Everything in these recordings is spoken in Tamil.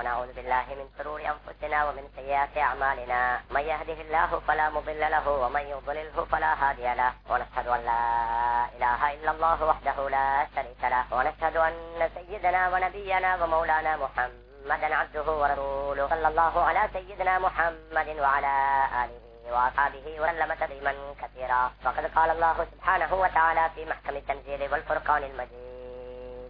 ونعوذ بالله من شرور أنفسنا ومن سيئات أعمالنا. من يهده الله فلا مضل له ومن يضلله فلا هادي له. ونشهد أن لا إله إلا الله وحده لا شريك له. ونشهد أن سيدنا ونبينا ومولانا محمدا عبده ورسوله. صلى الله على سيدنا محمد وعلى آله وأصحابه وسلم تسليما كثيرا. فقد قال الله سبحانه وتعالى في محكم التنزيل والفرقان المجيد.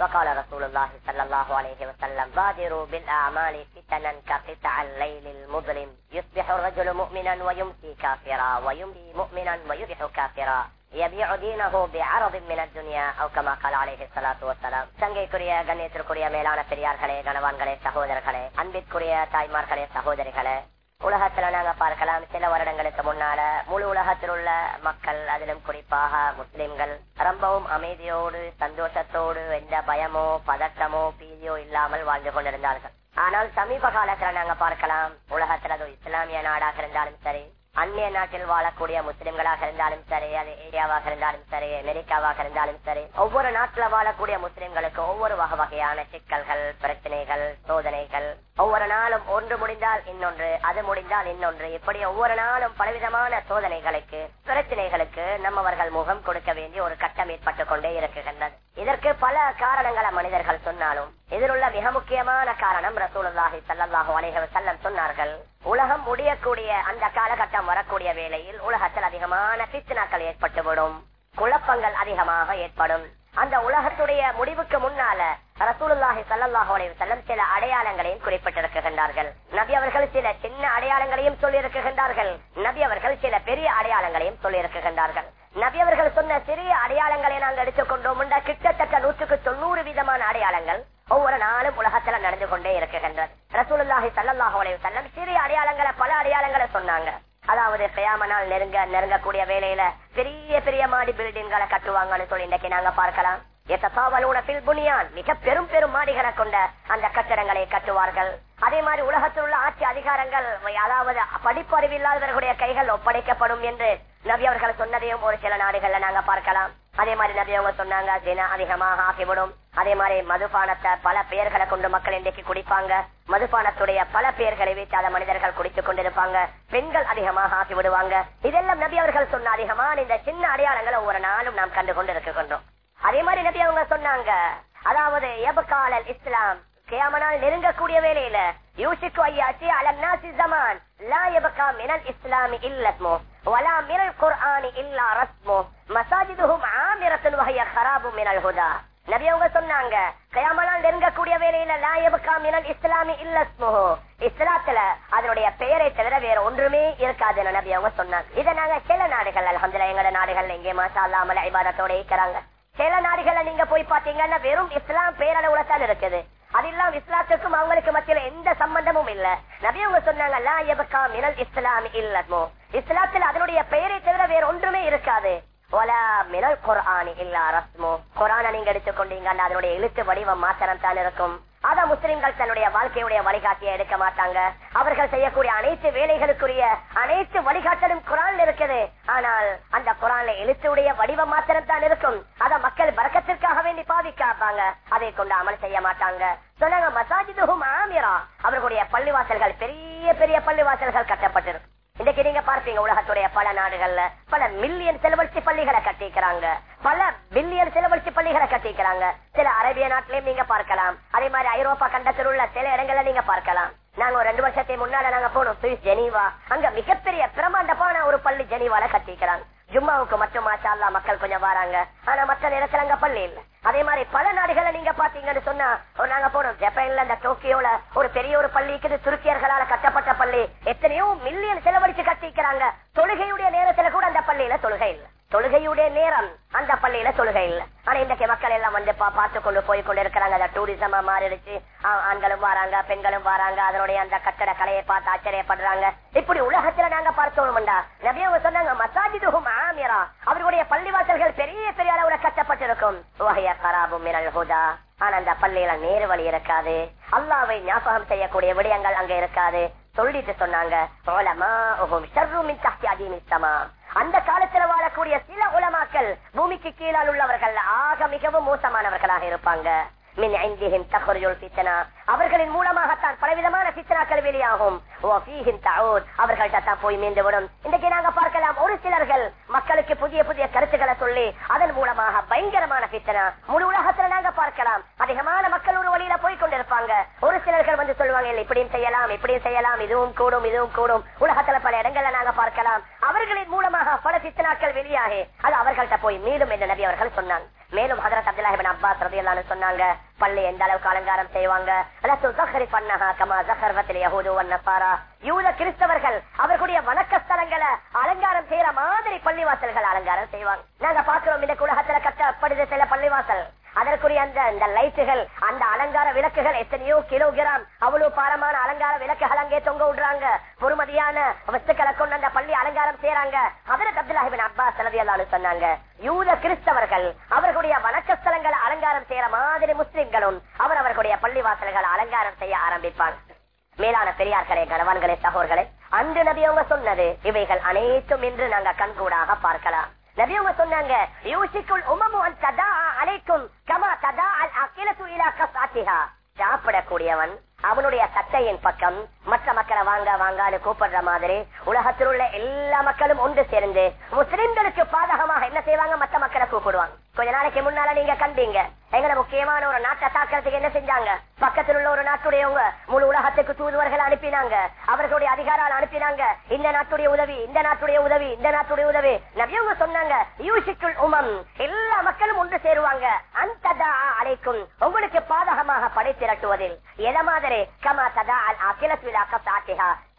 وقال رسول الله صلى الله عليه وسلم بادروا بالأعمال فتنا كقطع الليل المظلم يصبح الرجل مؤمنا ويمسي كافرا ويمسي مؤمنا ويصبح كافرا يبيع دينه بعرض من الدنيا او كما قال عليه الصلاة والسلام சங்கைக்குரிய கண்ணியத்திற்குரிய மேலான பெரியார்களே கணவான்களே சகோதரர்களே அன்பிற்குரிய தாய்மார்களே சகோதரிகளே உலகத்துல நாங்க பார்க்கலாம். சில வருடங்களுக்கு முன்னால முழு உலகத்தில் உள்ள மக்கள் அதிலும் குறிப்பாக முஸ்லிம்கள் ரொம்பவும் அமைதியோடு சந்தோஷத்தோடு எந்த பயமோ பதட்டமோ பீதியோ இல்லாமல் வாழ்ந்து கொண்டிருந்தார்கள். ஆனால் சமீப காலத்துல நாங்க பார்க்கலாம் உலகத்துல அது இஸ்லாமிய நாடாக இருந்தாலும் சரி அந்நிய நாட்டில் வாழக்கூடிய முஸ்லிம்களாக இருந்தாலும் சரி அது ஏரியாவாக இருந்தாலும் சரி அமெரிக்காவாக இருந்தாலும் சரி ஒவ்வொரு நாட்டில் வாழக்கூடிய முஸ்லிம்களுக்கு ஒவ்வொரு வகை வகையான சிக்கல்கள் பிரச்சனைகள் சோதனைகள். ஒவ்வொரு நாளும் ஒன்று முடிந்தால் இன்னொன்று அது முடிந்தால் இன்னொன்று. இப்படி ஒவ்வொரு நாளும் பலவிதமான சோதனைகளுக்கு பிரச்சனைகளுக்கு நம்மவர்கள் முகம் கொடுக்க வேண்டிய ஒரு கட்டம் ஏற்பட்டுக் கொண்டே இருக்குகின்றது இதற்கு பல காரணங்களை மனிதர்கள் சொன்னாலும் இதில் உள்ள மிக முக்கியமான காரணம் ரசூலுல்லாஹி சல்லாஹூ அலைஹி வஸல்லம் சொன்னார்கள். உலகம் முடியக்கூடிய அந்த காலகட்டம் வரக்கூடிய வேளையில் உலகத்தில் அதிகமான சித்தனாக்கள் ஏற்பட்டுவிடும். குழப்பங்கள் அதிகமாக ஏற்படும். அந்த உலகத்துடைய முடிவுக்கு முன்னால ரசூலுல்லாஹி ஸல்லல்லாஹு செல்லம் சில அடையாளங்களையும் குறிப்பிட்டிருக்கின்றார்கள். நபி அவர்கள் சில சின்ன அடையாளங்களையும் சொல்லியிருக்கின்றார்கள். நபி அவர்கள் சில பெரிய அடையாளங்களையும் சொல்லியிருக்கின்றார்கள். நபி அவர்கள் சொன்ன சிறிய அடையாளங்களை நாங்கள் எடுத்துக்கொண்டோம் கிட்டத்தட்ட நூற்றுக்கு தொண்ணூறு விதமான அடையாளங்கள் ஒவ்வொரு நாளும் உலகத்துல நடந்து கொண்டே இருக்குகின்றது ரசூலுல்லாஹி சல்லாஹ் செல்லம் சிறிய அடையாளங்களை பல அடையாளங்களை சொன்னாங்க. அதாவது பெயாமனால் நெருங்க நெருங்கக்கூடிய வேலையில பெரிய பெரிய மாடி பில்டிங்களை கட்டுவாங்கன்னு சொல்லி இன்னைக்கு நாங்க பார்க்கலாம். புனியான் மிக பெரும் பெரும் மாடிகளை கொண்ட அந்த கட்டடங்களை கட்டுவார்கள். அதே மாதிரி உலகத்தில் உள்ள ஆட்சி அதிகாரங்கள் அதாவது படிப்பறிவு இல்லாதவர்களுடைய கைகள் ஒப்படைக்கப்படும் என்று நபி அவர்கள் சொன்னதையும் ஒரு சில நாடுகள்ல நாங்க பார்க்கலாம். அதே மாதிரி நபி அவங்க சொன்னாங்க தின அதிகமாக ஆகிவிடும். அதே மாதிரி மதுபானத்தை பல பெயர்களை கொண்டு மக்கள் இன்றைக்கு குடிப்பாங்க. மதுபானத்துடைய பல பெயர்களை வைத்து அதை மனிதர்கள் குடித்துக் கொண்டிருப்பாங்க. பெண்கள் அதிகமாக ஆக்கி விடுவாங்க இதெல்லாம் நபி அவர்கள் சொன்ன அதிகமான இந்த சின்ன அடையாளங்களை ஒவ்வொரு நாளும் நாம் கண்டு கொண்டு இருக்கின்றோம் அதே மாதிரி நபி அவங்க சொன்னாங்க அதாவது எபகாலல் இஸ்லாம் கேமனால் நெருங்கக்கூடிய வேலையில யூசிக்கு ஐயாச்சி அலன்னாசி ஜமான் லா எபகா மினல் இஸ்லாமி இல்லத்மோ வலா மினல் குர்ஆனி இல்லா ரஸ்மோ மசாஜிதுஹும் ஆமிரத்துன் வகைய ஹராபு மினல் ஹுதா. நபி அவங்க சொன்னாங்க கயாமலால் நெருங்கக்கூடிய வேலையில லாயபுக்கா மினல் இஸ்லாமி இல்லத்மோ. இஸ்லாத்துல அதனுடைய பெயரை தவிர வேற ஒன்றுமே இருக்காது நபி அவங்க சொன்னாங்க. இதை நாங்க சில நாடுகள் அலமதுல எங்கட நாடுகள் எங்கே மாசா அல்லாமல் ஐபாதத்தோட இருக்கிறாங்க. சில நாடுகள்ல நீங்க போய் பாத்தீங்கன்னா வெறும் இஸ்லாம் பேரளவுல தான் இருக்குது. அது இல்லாம இஸ்லாத்துக்கும் அவங்களுக்கு மத்தியில எந்த சம்பந்தமும் இல்ல. நபி அவங்க சொன்னாங்க லா எபக்கா மினல் இஸ்லாம் இல்லமோ இஸ்லாத்துல அதனுடைய பெயரை தவிர வேற ஒன்றுமே இருக்காது. மினல் குரானி இல்லா ரஸ்மோ. குரான நீங்க எடுத்துக்கொண்டீங்க அதனுடைய எழுத்து வடிவம் மாத்திரம் தான் இருக்கும். அத முஸ்லிம்கள் தன்னுடைய வாழ்க்கையுடைய வழிகாட்டிய எடுக்க மாட்டாங்க. அவர்கள் செய்யக்கூடிய அனைத்து வேலைகளுக்குரிய அனைத்து வழிகாட்டலும் குரான் இருக்குது. ஆனால் அந்த குரான்ல எழுத்துடைய வடிவம் மாத்திரம் தான் இருக்கும். அத மக்கள் பறக்கத்திற்காக வேண்டி பாதிக்காப்பாங்க அதை கொண்டு அமல் செய்ய மாட்டாங்க. சொன்னாங்க மசாஜிதுகும் ஆமிரா. அவர்களுடைய பள்ளிவாசல்கள் பெரிய பெரிய பள்ளிவாசல்கள் கட்டப்பட்டிருக்கும் இன்னைக்கு நீங்க பார்ப்பீங்க உலகத்துடைய பல நாடுகள்ல பல மில்லியன் செலவழிச்சு பள்ளிகளை கட்டிக்கிறாங்க. பல பில்லியன் செலவழிச்சு பள்ளிகளை கட்டிக்கிறாங்க. சில அரேபிய நாட்டிலையும் நீங்க பார்க்கலாம். அதே மாதிரி ஐரோப்பா கண்டத்தில் உள்ள சில இடங்கள்ல நீங்க பார்க்கலாம். நாங்க ஒரு ரெண்டு வருஷத்தை முன்னால நாங்க போனோம். சுவிஸ் ஜெனீவா அங்க மிகப்பெரிய பிரமாண்டமான ஒரு பள்ளி ஜெனீவால கட்டிக்கிறாங்க ஜும்மாவுக்கு மட்டும் மாஷா மக்கள் கொஞ்சம் வராங்க. ஆனா மற்ற நேரத்துல அங்க பள்ளி இல்ல. அதே மாதிரி பல நாடுகளை நீங்க பாத்தீங்கன்னு சொன்னா நாங்க போனோம். ஜப்பான்ல இந்த டோக்கியோல ஒரு பெரிய ஒரு பள்ளி இருக்குது. துருக்கியர்களால கட்டப்பட்ட பள்ளி. எத்தனையோ மில்லியன் செலவழிச்சு கட்டிக்கிறாங்க தொழுகையுடைய நேரத்துல கூட அந்த பள்ளியில தொழுகை இல்ல. தொழுகையுடைய நேரம் அந்த பள்ளியில தொழுகை இல்ல. ஆனா இன்றைக்கு மக்கள் எல்லாம் வந்து பா- பார்த்து கொண்டு போய் கொண்டு இருக்கிறாங்க அந்த டூரிசமா மாறிடுச்சு ஆண்களும் வராங்க பெண்களும் வராங்க. அதனுடைய அந்த கட்டட கலையை பார்த்து ஆச்சரியப்படுறாங்க. இப்படி உலகத்துல நாங்க பார்த்தோம்டா. நபி அவங்க சொன்னாங்க மசாஜிதுகும் ஆமிரா. அவருடைய பள்ளிவாசல்கள் பெரிய பெரிய அளவுல கட்டப்பட்டிருக்கும். வகைய கராபும் மிரல் ஹுதா. ஆனா அந்த பள்ளியில நேரு வழி இருக்காது. அல்லாவை ஞாபகம் செய்யக்கூடிய விடயங்கள் அங்க இருக்காது. சொல்லிட்டு சொன்னாங்க அந்த காலத்துல வாழக்கூடிய சில உலமாக்கள் பூமிக்கு கீழால் உள்ளவர்கள் ஆக மிகவும் மோசமானவர்களாக இருப்பாங்க. மின் ஐந்திஹிம் தஹ்ருஜுல் அவர்களின் மூலமாகத்தான் பலவிதமான பித்தனாக்கள் வெளியாகும். அவர்கள்ட்ட தான் போய் மீண்டு விடும் இன்றைக்கு நாங்க பார்க்கலாம் ஒரு சிலர்கள் மக்களுக்கு புதிய புதிய கருத்துக்களை சொல்லி அதன் மூலமாக பயங்கரமான சித்தனா முழு உலகத்துல நாங்க பார்க்கலாம். அதிகமான மக்கள் ஒரு வழியில போய் கொண்டிருப்பாங்க. ஒரு சிலர்கள் வந்து சொல்லுவாங்க "இல்ல, இப்படியும் செய்யலாம் இப்படியும் செய்யலாம் இதுவும் கூடும் இதுவும் கூடும். உலகத்துல பல இடங்கள்ல நாங்க பார்க்கலாம். அவர்களின் மூலமாக பல சித்தனாக்கள் வெளியாகி அது அவர்கள்ட்ட போய் மீண்டும் என்று நபி அவர்கள் சொன்னாங்க. மேலும் ஹதரத் அப்துல்லாஹி அப்பாஸ் சொன்னாங்க பள்ளி எந்த அளவுக்கு அலங்காரம் செய்வாங்க? யூத கிறிஸ்தவர்கள் அவர்களுடைய வணக்க ஸ்தலங்களை அலங்காரம் செய்யற மாதிரி பள்ளிவாசல்கள் அலங்காரம் செய்வாங்க. நாங்க பாக்குறோம் இந்த உலகத்துல கட்டப்படுது சில பள்ளிவாசல். அதற்குரிய அந்த அந்த லைட்டுகள் அந்த அலங்கார விளக்குகள் எத்தனையோ கிலோகிராம் அவ்வளவு பாரமான அலங்கார விளக்குகள் அங்கே தொங்க விடுறாங்க. பொறுமதியான வஸ்துக்களை கொண்டு அந்த பள்ளி அலங்காரம் செய்யறாங்க அதற்கு அப்துல்லாஹிபின் அப்பா ரலியல்லாஹு சொன்னாங்க யூத கிறிஸ்தவர்கள் அவர்களுடைய வணக்க ஸ்தலங்களை அலங்காரம் செய்யற மாதிரி முஸ்லிம்களும் அவர் அவர்களுடைய பள்ளி வாசல்களை அலங்காரம் செய்ய ஆரம்பிப்பாங்க மேலான பெரியார்களே கணவான்களே சகோர்களே அன்று நபி அவங்க சொன்னது இவைகள் அனைத்தும் இன்று நாங்க கண்கூடாக பார்க்கலாம். நபி அவங்க சொன்னாங்க யூசிக்குள் உமமு அன் ததா அலைக்கும் கமா ததா அல் அகிலத்து இலா கசாத்திஹா சாப்பிடக்கூடியவன் அவனுடைய சட்டையின் பக்கம் மற்ற மக்களை வாங்க வாங்கான்னு கூப்பிடுற மாதிரி உலகத்தில் உள்ள எல்லா மக்களும் ஒன்று சேர்ந்து முஸ்லிம்களுக்கு பாதகமாக என்ன செய்வாங்க? மற்ற மக்களை கூப்பிடுவாங்க. கொஞ்ச நாளைக்கு முன்னால நீங்க கண்டீங்க. எங்களை முக்கியமான ஒரு நாட்டை தாக்கிறதுக்கு என்ன செஞ்சாங்க? பக்கத்தில் உள்ள ஒரு நாட்டுடையவங்க முழு உலகத்துக்கு தூதுவர்கள் அனுப்பினாங்க. அவர்களுடைய அதிகாரால் அனுப்பினாங்க. இந்த நாட்டுடைய உதவி இந்த நாட்டுடைய உதவி இந்த நாட்டுடைய உதவி. நபியவங்க சொன்னாங்க யூசிக்குள் உமம். எல்லா மக்களும் ஒன்று சேருவாங்க. அந்த அழைக்கும் உங்களுக்கு பாதகமாக படை திரட்டுவதில். எத மாதிரி? கமா ததா அல் அகிலத் விழா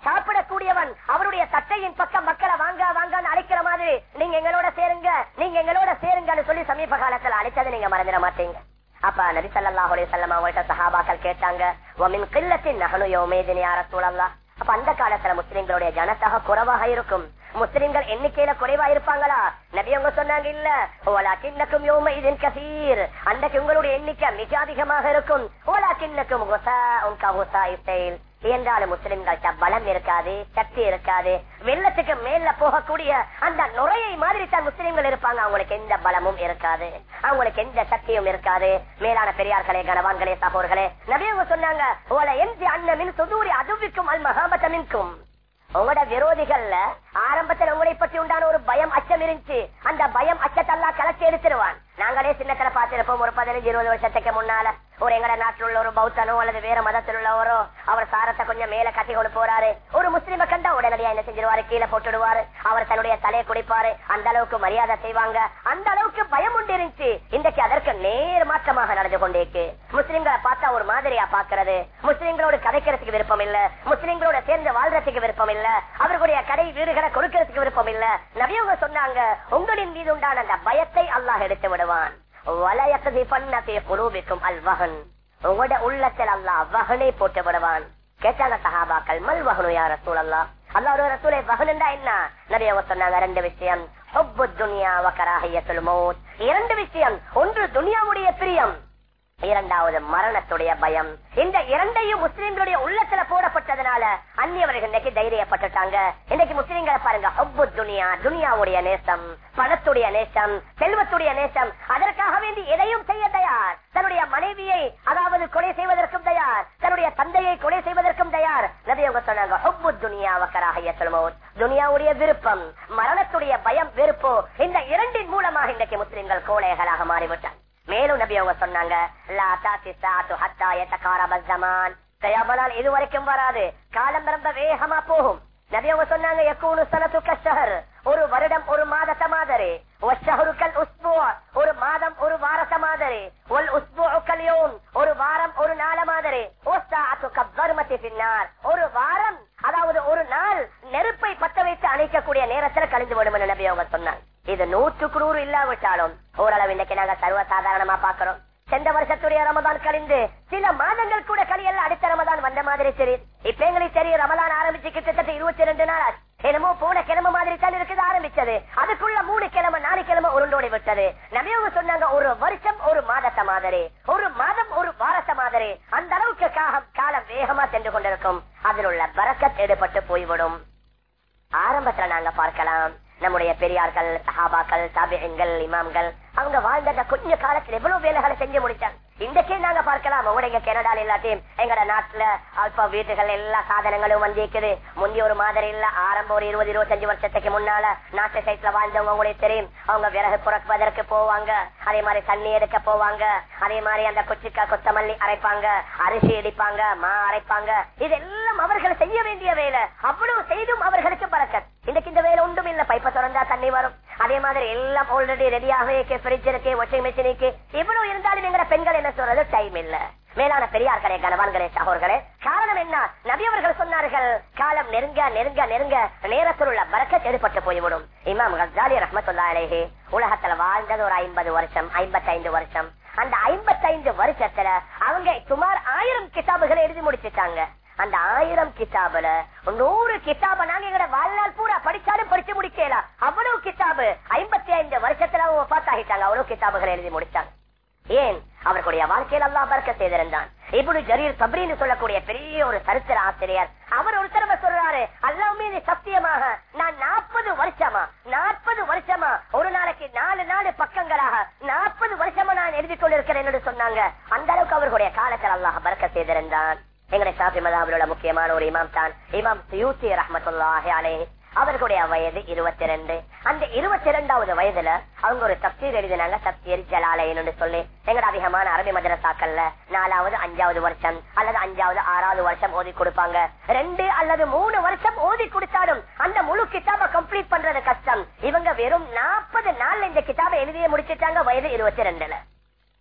சாப்பிடக்கூடியவன் அவருடைய தட்டையின் பக்கம் மக்களை வாங்க வாங்கன்னு அழைக்கிற மாதிரி நீங்க எங்களோட சேருங்க நீங்க எங்களோட சேருங்கன்னு சொல்லி சமீப காலத்துல அழைச்சதை நீங்க மறந்துட மாட்டீங்க. அப்ப நபி சல்லாஹுடைய செல்லம் அவங்கள்ட்ட சஹாபாக்கள் கேட்டாங்க வமின் கில்லத்தின் நகனு யௌமைதின் யா சூழல்லா அப்ப அந்த காலத்துல முஸ்லிம்களுடைய ஜனத்தக குறைவாக இருக்கும். முஸ்லிம்கள் எண்ணிக்கையில குறைவா இருப்பாங்களா? நபி அவங்க சொன்னாங்க இல்ல ஓலா கிண்ணக்கும் யோம இதன் கசீர். அன்றைக்கு உங்களுடைய எண்ணிக்கை மிக அதிகமாக இருக்கும். ஓலா கிண்ணக்கும் என்றாலும் முஸ்லிம்கள்ட்ட பலம் இருக்காது சக்தி இருக்காது. வெள்ளத்துக்கு மேல போகக்கூடிய அந்த நுரையை மாதிரி தான் முஸ்லிம்கள் இருப்பாங்க. அவங்களுக்கு எந்த பலமும் இருக்காது. அவங்களுக்கு எந்த சக்தியும் இருக்காது. மேலான பெரியார்களே கனவான்களே சகோர்களே நபியவங்க சொன்னாங்க ஓல எந்த அண்ணமின் சுதூரி அதுவிக்கும் அல் மகாபத்தமின்கும் உங்களோட விரோதிகள்ல ஆரம்பத்துல உங்களை பற்றி உண்டான ஒரு பயம் அச்சம் இருந்துச்சு. அந்த பயம் அச்சத்தெல்லாம் கலச்சி எடுத்துருவான். நாங்களே சின்னத்துல பார்த்திருப்போம் ஒரு பதினஞ்சு இருபது வருஷத்துக்கு முன்னால. ஒரு எங்கட நாட்டில் உள்ள ஒரு பௌத்தனோ அல்லது வேற மதத்தில் உள்ளவரோ அவர் சாரத்தை கொஞ்சம் மேல கட்டி கொண்டு போறாரு. ஒரு முஸ்லீம கண்டா உடனடியா என்ன செஞ்சிருவாரு? கீழே போட்டுடுவாரு. அவர் தன்னுடைய தலையை குடிப்பாரு. அந்த அளவுக்கு மரியாதை செய்வாங்க. அந்த அளவுக்கு பயம் உண்டு இருந்துச்சு. இன்றைக்கு அதற்கு நேர் மாற்றமாக நடந்து கொண்டிருக்கு முஸ்லிம்களை பார்த்தா ஒரு மாதிரியா பாக்குறது முஸ்லீம்களோடு கதைக்கிறதுக்கு விருப்பம் இல்ல. முஸ்லீம்களோட சேர்ந்து வாழ்றதுக்கு விருப்பம் இல்ல. அவர்களுடைய கடை வீடுகள் கொடுக்கறதுக்கு விருப்பம் இல்ல. நபியவங்க சொன்னாங்க உங்களின் மீது உண்டான அந்த பயத்தை அல்லாஹ் எடுத்து விடுவான். வலயக்கதி பண்ணத்தை குழுவிக்கும் அல்வகன் உங்களோட உள்ளத்தில் அல்லாஹ் வகனை போட்டு விடுவான். கேட்டாங்க சஹாபாக்கள் மல் வகனு யார அல்லா அல்லாஹ் ரசூலை வகனுண்டா என்ன? நிறைய சொன்னாங்க ரெண்டு விஷயம். ஹொப்பு துனியா வக்கராஹியத்துல் மௌத். இரண்டு விஷயம். ஒன்று துனியாவுடைய பிரியம். இரண்டாவது மரணத்துடைய பயம். இந்த இரண்டையும் முஸ்லீம்களுடைய உள்ளத்துல போடப்பட்டதுனால அந்நியவர்கள் இன்னைக்கு தைரியப்பட்டுட்டாங்க. இன்னைக்கு முஸ்லீம்களை பாருங்க ஹொப்பு துனியா துனியாவுடைய நேசம் பணத்துடைய நேசம் செல்வத்துடைய நேசம். அதற்காக வேண்டி எதையும் செய்ய தயார். தன்னுடைய மனைவியை அதாவது கொலை செய்வதற்கும் தயார். தன்னுடைய தந்தையை கொலை செய்வதற்கும் தயார். நபியவங்க சொன்னாங்க ஹொப்பு துனியா வக்கராக சொல்லுவோம் துனியாவுடைய விருப்பம் மரணத்துடைய பயம் வெறுப்போ இந்த இரண்டின் மூலமாக இன்றைக்கு முஸ்லீம்கள் கோழைகளாக மாறிவிட்டார் மேலும் நபி அவங்க சொன்னாங்க லா வராது. காலம் ரொம்ப வேகமா போகும். நபி அவங்க சொன்னாங்க எக்கூனு சனத்து ஒரு வருடம் ஒரு மாதத்த மாதிரி. வஷஹருக்கல் உஸ்பு ஒரு மாதம் ஒரு வாரத்த மாதிரி. ஒல் உஸ்பு ஒரு வாரம் ஒரு நாள மாதிரி. பின்னார் ஒரு வாரம் அதாவது ஒரு நாள் நெருப்பை பத்த வைத்து அணைக்கக்கூடிய நேரத்துல கழிந்து விடும் நபி அவங்க சொன்னாங்க. இது நூற்றுக்கு நூறு இல்லாவிட்டாலும் ஓரளவு இன்னைக்கு நாங்க சர்வ சாதாரணமா பாக்குறோம் சென்ற வருஷத்துடைய ரமதான் கழிந்து சில மாதங்கள் கூட கழியல்ல. அடுத்த ரமதான் வந்த மாதிரி தெரியுது இப்ப எங்களுக்கு தெரியும் ரமதான் ஆரம்பிச்சு கிட்டத்தட்ட இருபத்தி ரெண்டு நாள். என்னமோ போன கிழமை மாதிரி தான் இருக்குது ஆரம்பிச்சது. அதுக்குள்ள மூணு கிழமை நாலு கிழமை உருண்டோடி விட்டது. நபியவங்க சொன்னாங்க ஒரு வருஷம் ஒரு மாதத்தை மாதிரி. ஒரு மாதம் ஒரு வாரத்தை மாதிரி. அந்த அளவுக்கு காலம் காலம் வேகமா சென்று கொண்டிருக்கும். அதில் உள்ள பறக்கத் தேடுபட்டு போய்விடும். ஆரம்பத்துல நாங்க பார்க்கலாம். நம்முடைய பெரியார்கள் சஹாபாக்கள் தாபியங்கள் இமாம்கள் அவங்க வாழ்ந்த கொஞ்ச காலத்தில் எவ்வளவு வேலைகளை செஞ்சு முடிச்சாங்க? இன்றைக்கே நாங்க பார்க்கலாம். உடைய கனடால எல்லாத்தையும் எங்கட நாட்டுல அல்ப வீட்டுகள் எல்லா சாதனங்களும் வந்திருக்குது. முந்தைய ஒரு மாதிரி இல்ல. ஆரம்பம் ஒரு இருபது இருபத்தஞ்சு வருஷத்துக்கு முன்னால நாட்டு சைட்ல வாழ்ந்தவங்க உங்களுக்கு தெரியும். அவங்க விறகு புறக்குவதற்கு போவாங்க. அதே மாதிரி தண்ணி எடுக்க போவாங்க. அதே மாதிரி அந்த குச்சிக்கா கொத்தமல்லி அரைப்பாங்க. அரிசி இடிப்பாங்க. மா அரைப்பாங்க. இதெல்லாம் அவர்கள் செய்ய வேண்டிய வேலை. அவ்வளவு செய்தும் அவர்களுக்கு பழக்கம். இன்னைக்கு இந்த வேலை ஒன்றும் இல்ல. பைப்ப திறந்தா தண்ணி வரும். அதே மாதிரி எல்லாம் ஆல்ரெடி ரெடியாக இருக்கு பிரிட்ஜ் இருக்கு வாஷிங் மிஷின் இருக்கு. இவ்வளவு இருந்தாலும் எங்க பெண்கள் என்ன சொல்றது? டைம் இல்ல. மேலான பெரியார்களே கணவான்களே சகோர்களே காரணம் என்ன? நபி அவர்கள் சொன்னார்கள் காலம் நெருங்க நெருங்க நெருங்க நேரத்தில் உள்ள பறக்கத் எடுப்பட்டு போய்விடும். இமாம் கசாலி ரஹமத்துல்லா அலேஹி உலகத்துல வாழ்ந்தது ஒரு ஐம்பது வருஷம் ஐம்பத்தைந்து வருஷம். அந்த ஐம்பத்தைந்து வருஷத்துல அவங்க சுமார் ஆயிரம் கிதாபுகளை எழுதி முடிச்சுட்டாங்க. அந்த ஆயிரம் கிதாபுல நூறு கிதாப நாங்க எங்கட வாழ்நாள் பூரா படிச்சாலும் படிச்சு முடிக்கலாம் அவ்வளவு கிதாபு ஐம்பத்தி ஐந்து வருஷத்துல அவங்க பார்த்தாகிட்டாங்க அவ்வளவு கிதாபுகள் எழுதி முடிச்சாங்க. ஏன்? அவர்களுடைய வாழ்க்கையில் அல்லா பறக்க செய்திருந்தான். இப்படி ஜரீர் சப்ரின்னு சொல்லக்கூடிய பெரிய ஒரு சரித்திர ஆசிரியர். அவர் ஒரு தடவை சொல்றாரு அல்லா மீது சத்தியமாக நான் நாற்பது வருஷமா நாற்பது வருஷமா ஒரு நாளைக்கு நாலு நாலு பக்கங்களாக நாற்பது வருஷமா நான் எழுதி கொண்டிருக்கிறேன் என்று சொன்னாங்க. அந்த அளவுக்கு அவர்களுடைய காலத்தில் அல்லாஹ் பறக்க செய்திருந்தான். எங்களை சாபி மதாபில் முக்கியமான ஒரு இமாம் தான். இமாம் யூசி ரஹமத்துல்லாஹி அலே அவர்களுடைய வயது இருபத்தி ரெண்டு அந்த இருபத்தி இரண்டாவது வயதுல அவங்க ஒரு தப்சீர் எழுதினாங்க தப்சீர் ஜலாலயன்னு சொல்லி. எங்கட அதிகமான அரபி மதரசாக்கள்ல நாலாவது அஞ்சாவது வருஷம் அல்லது அஞ்சாவது ஆறாவது வருஷம் ஓதி கொடுப்பாங்க. ரெண்டு அல்லது மூணு வருஷம் ஓதி கொடுத்தாலும் அந்த முழு கிதாப கம்ப்ளீட் பண்றது கஷ்டம். இவங்க வெறும் நாற்பது நாள் இந்த கிதாபை எழுதியே முடிச்சிட்டாங்க வயது இருபத்தி ரெண்டுல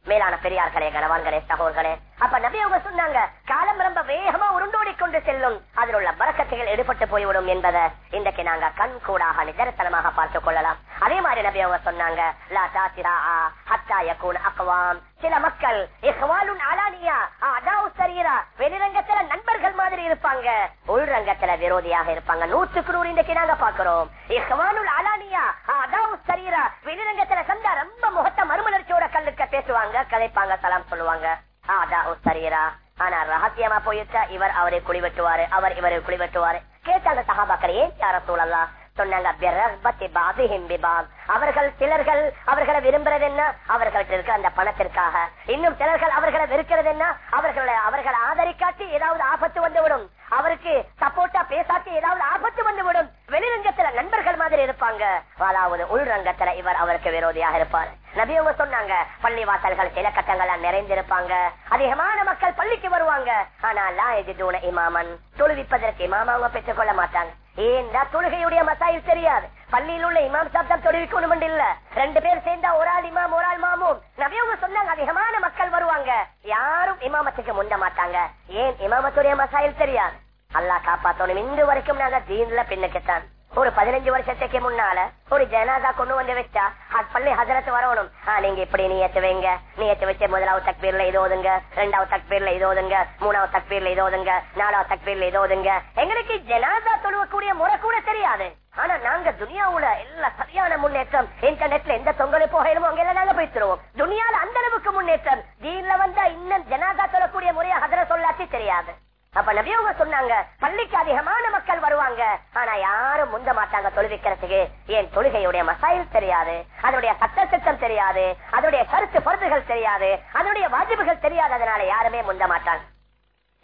மேலான பெரியார்களே கனவான்களே சகோர்களே அப்ப நபி அவங்க சொன்னாங்க காலம் ரொம்ப வேகமா உருண்டோடி கொண்டு செல்லும். அதில் உள்ள பறக்கத்தைகள் எடுபட்டு போய்விடும் என்பதை இன்றைக்கு நாங்க கண் கூடாக நிதரத்தனமாக பார்த்துக் கொள்ளலாம். அதே மாதிரி நபி அவங்க சொன்னாங்க சில மக்கள் இஹ்வாலுன் அலானியா அதாவு சரீரா. வெளிரங்கத்துல நண்பர்கள் மாதிரி இருப்பாங்க. உள்ரங்கத்துல விரோதியாக இருப்பாங்க. நூற்றுக்கு நூறு இன்றைக்கு நாங்க பாக்குறோம் இஹ்வாலுல் அலானியா அதாவு சரீரா. வெளிரங்கத்துல சந்தா ரொம்ப முகத்த மறுமலர்ச்சியோட கல்லுக்க பேசுவாங்க கதைப்பாங்க சலாம் சொல்லுவாங்க. ஆனா ரகசியமா போயிருச்சா? இவர் அவரை குளிவெட்டுவாரு அவர் இவரை குளிவெட்டுவாரு கேட்டாங்க சகாபாக்கர் ஏன் யார சூழல்லாம் சொன்னாங்க அவர்கள் சிலர்கள் அவர்களை விரும்புறது என்ன? அவர்கள்ட்ட இருக்க அந்த பணத்திற்காக. இன்னும் சிலர்கள் அவர்களை வெறுக்கிறது என்ன? அவர்களை அவர்களை ஆதரிக்காட்டி ஏதாவது ஆபத்து வந்துவிடும். அவருக்கு சப்போர்ட்டா பேசாட்டி ஏதாவது ஆபத்து வந்துவிடும். வெளிரங்கத்துல நண்பர்கள் மாதிரி இருப்பாங்க. அதாவது உள்ரங்கத்துல இவர் அவருக்கு விரோதியாக இருப்பார். நபியவங்க சொன்னாங்க பள்ளி வாசல்கள் சில கட்டங்கள் நிறைந்திருப்பாங்க. அதிகமான மக்கள் பள்ளிக்கு வருவாங்க. ஆனா லா எஜிதூன இமாமன் தொழுவிப்பதற்கு இமாம பெற்றுக்கொள்ள பெற்றுக் கொள்ள மாட்டாங்க. ஏன்னா தொழுகையுடைய மசாயில் தெரியாது. பள்ளியில் உள்ள இமாம் சாப்தான் தொழுவிக்கணும் இல்ல. ரெண்டு பேர் சேர்ந்தா ஒரு ஆள் இமாம் ஒரு ஆள் மாமும் நபியவங்க சொன்னாங்க அதிகமான மக்கள் வருவாங்க. யாரும் இமாமத்துக்கு முண்ட மாட்டாங்க. ஏன் இமாமத்துடைய மசாயில் தெரியாது? அல்லாஹ் காப்பாத்தணும். இன்று வரைக்கும் நாங்க தீன்ல பின்னுக்குத்தான். ஒரு பதினஞ்சு வருஷத்துக்கு முன்னால ஒரு ஜனாதா கொண்டு வந்து வச்சா அது பள்ளி ஹசரத்து வரணும். நீங்க இப்படி நீ ஏத்து வைங்க. நீ ஏத்து வச்ச முதலாவது தக்பீர்ல இது ஓதுங்க ரெண்டாவது தக்பீர்ல இது ஓதுங்க மூணாவது தக்பீர்ல இது ஓதுங்க நாலாவது தக்பீர்ல இது ஓதுங்க எங்களுக்கு ஜனாதா தொழுவக்கூடிய முறை கூட தெரியாது. ஆனா நாங்க துனியாவுல எல்லா சரியான முன்னேற்றம் இன்டர்நெட்ல எந்த தொங்கலை போகணுமோ அங்க எல்லாம் நாங்க போயிட்டுருவோம் துனியால அந்த அளவுக்கு முன்னேற்றம். தீன்ல வந்தா இன்னும் ஜனாதா தொழக்கூடிய முறையை ஹதர சொல்லாச்சு தெரியாது. அப்ப நபியவங்க சொன்னாங்க பள்ளிக்கு அதிகமான மக்கள் வருவாங்க. ஆனா யாரும் முந்த மாட்டாங்க தொழுவிக்கிறதுக்கு ஏன் தொழுகையுடைய மசாயில் தெரியாது அதனுடைய சட்ட திட்டம் தெரியாது அதனுடைய கருத்து பொருத்துகள் தெரியாது அதனுடைய வாஜிபுகள் தெரியாது அதனால யாருமே முந்த மாட்டாங்க.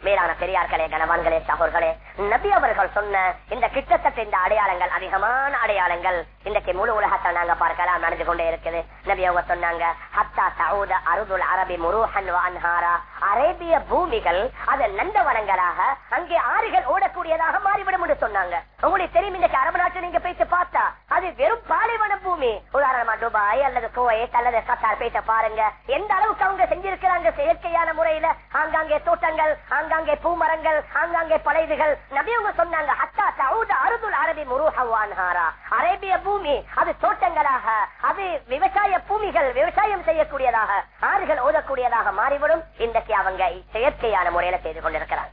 மேலான பெரியார்களே கனவான்களே சகோர்களே நபி அவர்கள் சொன்ன இந்த கிட்டத்தட்ட இந்த அடையாளங்கள் அதிகமான அடையாளங்கள் இன்றைக்கு முழு உலகத்தை நாங்க பார்க்கலாம் நடந்து கொண்டே இருக்குது. நபி அவங்க சொன்னாங்க ஹத்தா சவுத அருதுல் அரபி முருஹன் அன்ஹாரா. அரேபிய பூமிகள் அது நந்தவனங்களாக அங்கே ஆறுகள் ஓடக்கூடியதாக மாறிவிடும் என்று சொன்னாங்க. உங்களுக்கு தெரியும் இன்றைக்கு அரபு நாட்டு நீங்க போயிட்டு பார்த்தா அது வெறும் பாலைவன பூமி. உதாரணமா துபாய் அல்லது குவைத் அல்லது கத்தார் போயிட்ட பாருங்க. எந்த அளவுக்கு அவங்க செஞ்சிருக்கிறாங்க செயற்கையான முறையில? ஆங்காங்கே தோட்டங்கள் ஆங்காங்கே பூமரங்கள் ஆங்காங்கே பழைதுகள் நபியவங்க சொன்னாங்க அத்தா சவுத அருதுல் அரபி முருஹவான்ஹாரா அரேபிய பூமி அது தோட்டங்களாக அது விவசாய பூமிகள் விவசாயம் செய்யக்கூடியதாக ஆறுகள் ஓதக்கூடியதாக மாறிவிடும். இன்றைக்கு அவங்க செயற்கையான முறையில செய்து கொண்டிருக்கிறாங்க.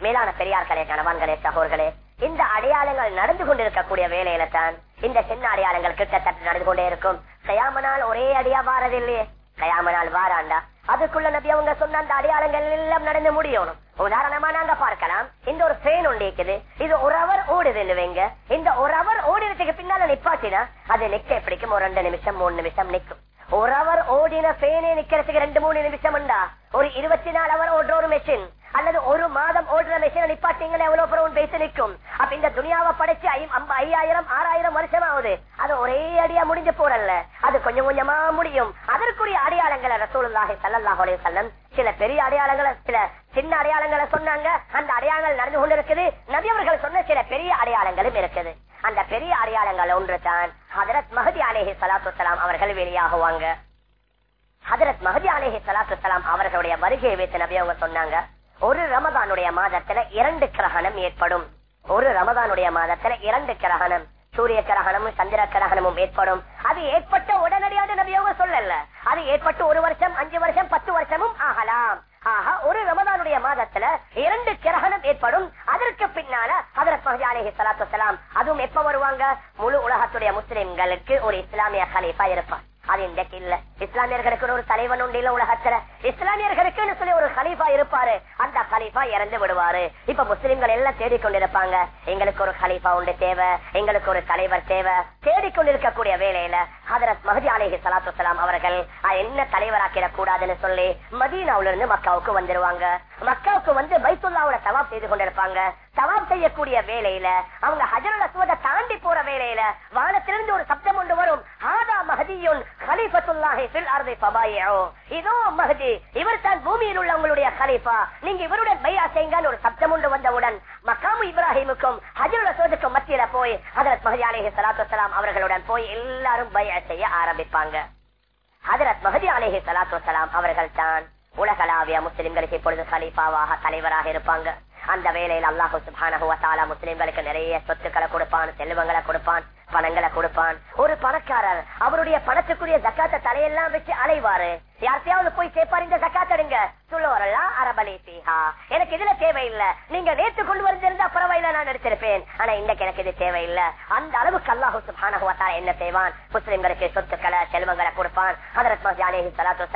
மேலான பெரியார்களே கணவான்களே சகோர்களே இந்த அடையாளங்கள் நடந்து கொண்டிருக்கக்கூடிய வேலையில தான் இந்த சின்ன அடையாளங்கள் கிட்டத்தட்ட நடந்து கொண்டே இருக்கும். கயாமனால் ஒரே அடியா வாரதில்லையே. கயாமனால் வாராண்டா? அதுக்குள்ள நபி அவங்க சொன்ன அந்த அடையாளங்கள் எல்லாம் நடந்து முடியணும். உதாரணமா நாங்க பார்க்கலாம். இந்த ஒரு ட்ரெயின் உண்டிக்குது இது ஒரு அவர் ஓடுதுன்னு இந்த ஒரு அவர் ஓடினதுக்கு பின்னால நிப்பாட்டினா அது நிக்க எப்படிக்கும் ஒரு ரெண்டு நிமிஷம் மூணு நிமிஷம் நிக்கும். ஒரு அவர் ஓடின பேனே நிக்கிறதுக்கு ரெண்டு மூணு நிமிஷம் உண்டா? ஒரு இருபத்தி நாலு அவர் ஓடுற ஒரு மெஷின் அல்லது ஒரு மாதம் ஓடுற மிஷினை நிப்பாட்டிங்கன்னு எவ்வளவு பரவும் பேசி நிற்கும்? அப்ப இந்த துணியாவை படைச்சு ஐ- ஐயாயிரம் ஆறாயிரம் வருஷம் ஆகுது அது ஒரே அடியா முடிஞ்சு போறல்ல அது கொஞ்சம் கொஞ்சமா முடியும். அதற்குரிய அடையாளங்களை ரசூலுல்லாஹி ஸல்லல்லாஹு அலைஹி சில பெரிய அடையாளங்களை சில சின்ன அடையாளங்களை சொன்னாங்க. அந்த அடையாளங்கள் நடந்து கொண்டிருக்குது. நபி அவர்கள் சொன்ன சில பெரிய அடையாளங்களும் இருக்குது. அந்த பெரிய அடையாளங்கள் ஒன்று தான் ஹதரத் மஹதி அலேஹி சலாத்து சலாம் அவர்கள் வெளியாகுவாங்க. ஹதரத் மஹதி அலேஹி சலாத்து சலாம் அவர்களுடைய வருகையை வைத்து நபி அவங்க சொன்னாங்க. ஒரு ரமதானுடைய மாதத்துல இரண்டு கிரகணம் ஏற்படும். ஒரு ரமதானுடைய மாதத்துல இரண்டு கிரகணம். சூரிய கிரகணமும் சந்திர கிரகணமும் ஏற்படும். அது ஏற்பட்ட உடனடியாக நபியோக சொல்லல. அது ஏற்பட்டு ஒரு வருஷம் அஞ்சு வருஷம் பத்து வருஷமும் ஆகலாம். ஆக ஒரு ரமதானுடைய மாதத்துல இரண்டு கிரகணம் ஏற்படும். அதற்கு பின்னால அதற்கு மஹதி அலைஹி அதுவும் எப்ப வருவாங்க? முழு உலகத்துடைய முஸ்லிம்களுக்கு ஒரு இஸ்லாமிய கலைப்பா இருப்பார் அது இன்றைக்கு இல்ல இஸ்லாமியர்களுக்கு ஒரு தலைவன் உண்டு இல்ல உலகத்துல. இஸ்லாமியர்களுக்கு சொல்லி ஒரு ஹலீஃபா இருப்பாரு. அந்த ஹலீஃபா இறந்து விடுவாரு. இப்ப முஸ்லிம்கள் எல்லாம் தேடிக்கொண்டிருப்பாங்க. எங்களுக்கு ஒரு ஹலீஃபா உண்டு தேவை. எங்களுக்கு ஒரு தலைவர் தேவை. தேடிக்கொண்டிருக்கக்கூடிய வேலையில ஹதரத் மஹதி அலேஹி சலாத்து அவர்கள் என்ன தலைவராக்கிடக் கூடாதுன்னு சொல்லி மதீனாவிலிருந்து மக்காவுக்கு வந்துருவாங்க. மக்காவுக்கு வந்து பைத்துல்லாவோட தவாப் செய்து கொண்டிருப்பாங்க. தவாப் செய்யக்கூடிய வேலையில அவங்க ஹஜருல் அஸ்வத தாண்டி போற வேலையில வானத்திலிருந்து ஒரு சப்தம் ஒன்று வரும். ஹாதா மஹதியுன் ஹலிஃபத்துல்லாஹி ஃபில் அர்தி ஃபபாயிஉ. இதோ மஹதி இவர் தான் பூமியில் உள்ள உங்களுடைய ஹலிஃபா. நீங்க இவருடன் பையா செய்யுங்கன்னு ஒரு சப்தம் ஒன்று வந்தவுடன் மக்காமு இப்ராஹிமுக்கும் ஹஜருல் அஸ்வதுக்கும் மத்தியில போய் ஹஜரத் மஹதி அலைஹி ஸலாத்து வஸலாம் அவர்களுடன் போய் எல்லாரும் பையா செய்ய ஆரம்பிப்பாங்க. ஹதரத் மஹதி அலேஹி சலாத்து வசலாம் அவர்கள் தான் உலகளாவிய முஸ்லிம்களுக்கு இப்பொழுது கலீஃபாவாக தலைவராக இருப்பாங்க. அந்த வேலையில் அல்லாஹு சுபானா முஸ்லிம்களுக்கு நிறைய சொத்துக்களை கொடுப்பான் செல்வங்களை கொடுப்பான் பணங்களை கொடுப்பான். ஒரு பணக்காரர் அவருடைய பணத்துக்குரிய ஜக்காத்த தலையெல்லாம் வச்சு அலைவாரு. யார்த்தையாவது போய் கேட்பாரு இந்த ஜக்காத் எடுங்க. சொல்லுவாரெல்லாம் அரபலி சீஹா எனக்கு இதுல தேவையில்லை. நீங்க நேற்று கொண்டு வந்திருந்தா பரவாயில்ல நான் எடுத்திருப்பேன். ஆனா இன்னைக்கு எனக்கு இது தேவையில்லை. அந்த அளவுக்கு அல்லாஹு சுப்ஹானஹு என்ன செய்வான்? முஸ்லிம்களுக்கு சொத்துக்களை செல்வங்களை கொடுப்பான். ஹதரத் மஹதி அலைஹி ஸலாத்து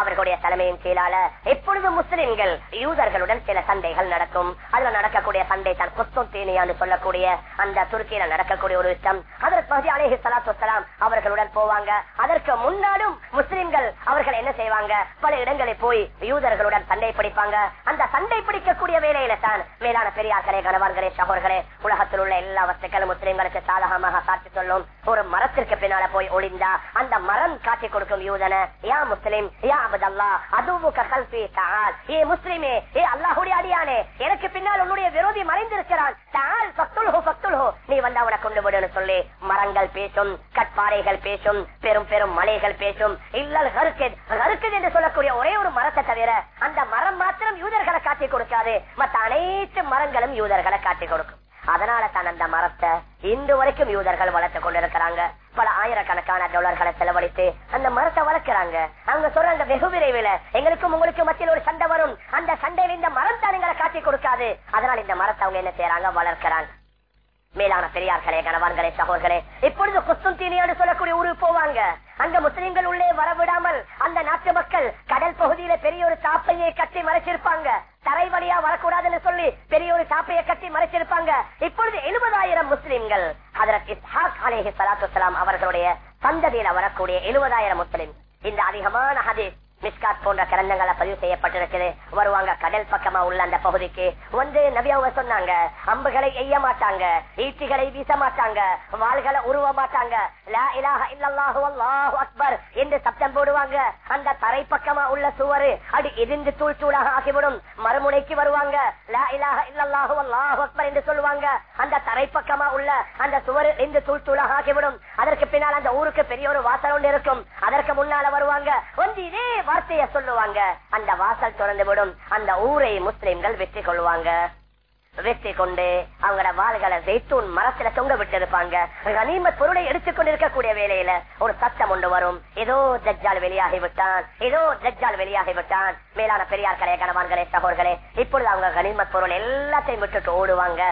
அவர்களுடைய தலைமையின் கீழால எப்பொழுதும் முஸ்லிம்கள் யூதர்களுடன் சில சண்டைகள் நடக்கும். அதுல நடக்கக்கூடிய சண்டை தான் கொஸ்தோத்தீனியான்னு சொல்லக்கூடிய அந்த துருக்கியில நடக்கக்கூடிய ஒரு விஷயம் ஹதரத் மஹதி அலைஹி ஸலாத்து வஸலாம் அவர்களுடன் போவாங்க. அதற்கு முன்னாலும் முஸ்லிம்கள் அவர்கள் என்ன என்ன செய்வாங்க? பல இடங்களில் போய் யூதர்களுடன் சண்டை பிடிப்பாங்க. அந்த சண்டை பிடிக்கக்கூடிய வேலையில தான் மேலான பெரியார்களே கணவான்களே சகோர்களே உலகத்தில் உள்ள எல்லா வஸ்துக்களும் முஸ்லிம்களுக்கு சாதகமாக காட்டி சொல்லும் ஒரு மரத்திற்கு பின்னால போய் ஒளிந்தா அந்த மரம் காட்டி கொடுக்கும் யூதன யா முஸ்லிம் யா அபுதல்லா அதுவு கல்பி தால் ஏ முஸ்லிமே ஏ அல்லாஹுடைய அடியானே எனக்கு பின்னால் உன்னுடைய விரோதி மறைந்திருக்கிறான். தால் பக்துல்ஹு பக்துல்ஹு நீ வந்து அவனை கொண்டு விடுன்னு சொல்லி மரங்கள் பேசும் கட்பாறைகள் பேசும் பெரும் பெரும் மலைகள் பேசும். இல்லல் ஹருக்கெத் ஹருக்கெத் என்று சொல்லக்கூடிய ஒரே ஒரு மரத்தை தவிர அந்த மரம் மாத்திரம் யூதர்களை காட்டி கொடுக்காது. மற்ற அனைத்து மரங்களும் யூதர்களை காட்டி கொடுக்கும். அதனால தான் அந்த மரத்தை இன்று வரைக்கும் யூதர்கள் வளர்த்து கொண்டிருக்கிறாங்க. பல ஆயிரக்கணக்கான டாலர்களை செலவழித்து அந்த மரத்தை வளர்க்கிறாங்க. அவங்க சொல்றாங்க வெகு விரைவில் எங்களுக்கும் உங்களுக்கு மத்தியில் ஒரு சண்டை வரும். அந்த சண்டையில் இந்த மரம் தான் எங்களை காட்டி கொடுக்காது. அதனால இந்த மரத்தை அவங்க என்ன செய்யறாங்க? வளர்க்கிறாங்க. மேலான பெரியார்களே கணவான்களே சகோர்களே இப்பொழுது குஸ்துந்தீனியோடு சொல்லக்கூடிய ஊருக்கு போவாங்க. அங்க முஸ்லிம்கள் உள்ளே வரவிடாமல் அந்த நாட்டு மக்கள் கடல் பகுதியில பெரிய ஒரு சாப்பையை கட்டி மறைச்சிருப்பாங்க. தரை வழியா வரக்கூடாதுன்னு சொல்லி பெரிய ஒரு சாப்பையை கட்டி மறைச்சிருப்பாங்க. இப்பொழுது எழுபதாயிரம் முஸ்லிம்கள் அதற்கு இஸ்ஹாக் அலேஹி சலாத்து அவர்களுடைய சந்ததியில வரக்கூடிய எழுபதாயிரம் முஸ்லிம். இந்த அதிகமான ஹதீஸ் மிஸ்காத் போன்ற கிரந்தங்களை பதிவு செய்யப்பட்டிருக்குது வருவாங்க கடல் பக்கமா உள்ள அந்த பகுதிக்கு. வந்து நபி அவங்க சொன்னாங்க அம்புகளை எய்ய மாட்டாங்க ஈட்டிகளை வீச மாட்டாங்க வாள்களை உருவ மாட்டாங்க. அக்பர் என்று சப்தம் போடுவாங்க. அந்த தரை பக்கமா உள்ள சுவரு அடி எதிர்ந்து தூள் தூளாக ஆகிவிடும். மறுமுனைக்கு வருவாங்க. அக்பர் என்று சொல்லுவாங்க. அந்த தரை பக்கமா உள்ள அந்த சுவரு இருந்து தூள் தூளாக ஆகிவிடும். அதற்கு பின்னால் அந்த ஊருக்கு பெரிய ஒரு வாசல் ஒன்று இருக்கும். அதற்கு முன்னால வருவாங்க. வந்து இதே வார்த்தையை சொல்லுவாங்க. அந்த வாசல் திறந்து விடும். அந்த ஊரை முஸ்லிம்கள் வெற்றி கொள்வாங்க. வெற்றி கொண்டு அவங்களோட வாள்களை ஜெய்தூன் மரத்துல தொங்க விட்டு இருப்பாங்க கனிமத் பொருளை எடுத்துக்கொண்டிருக்கக்கூடிய வேலையில ஒரு சத்தம் ஒன்று வரும். ஏதோ ஜஜ்ஜால் வெளியாகி விட்டான் ஏதோ ஜஜ்ஜால் வெளியாகி விட்டான் மேலான பெரியார்களே கணவான்களே சகோர்களே இப்பொழுது அவங்க கனிமத் பொருள் எல்லாத்தையும் விட்டுட்டு ஓடுவாங்க.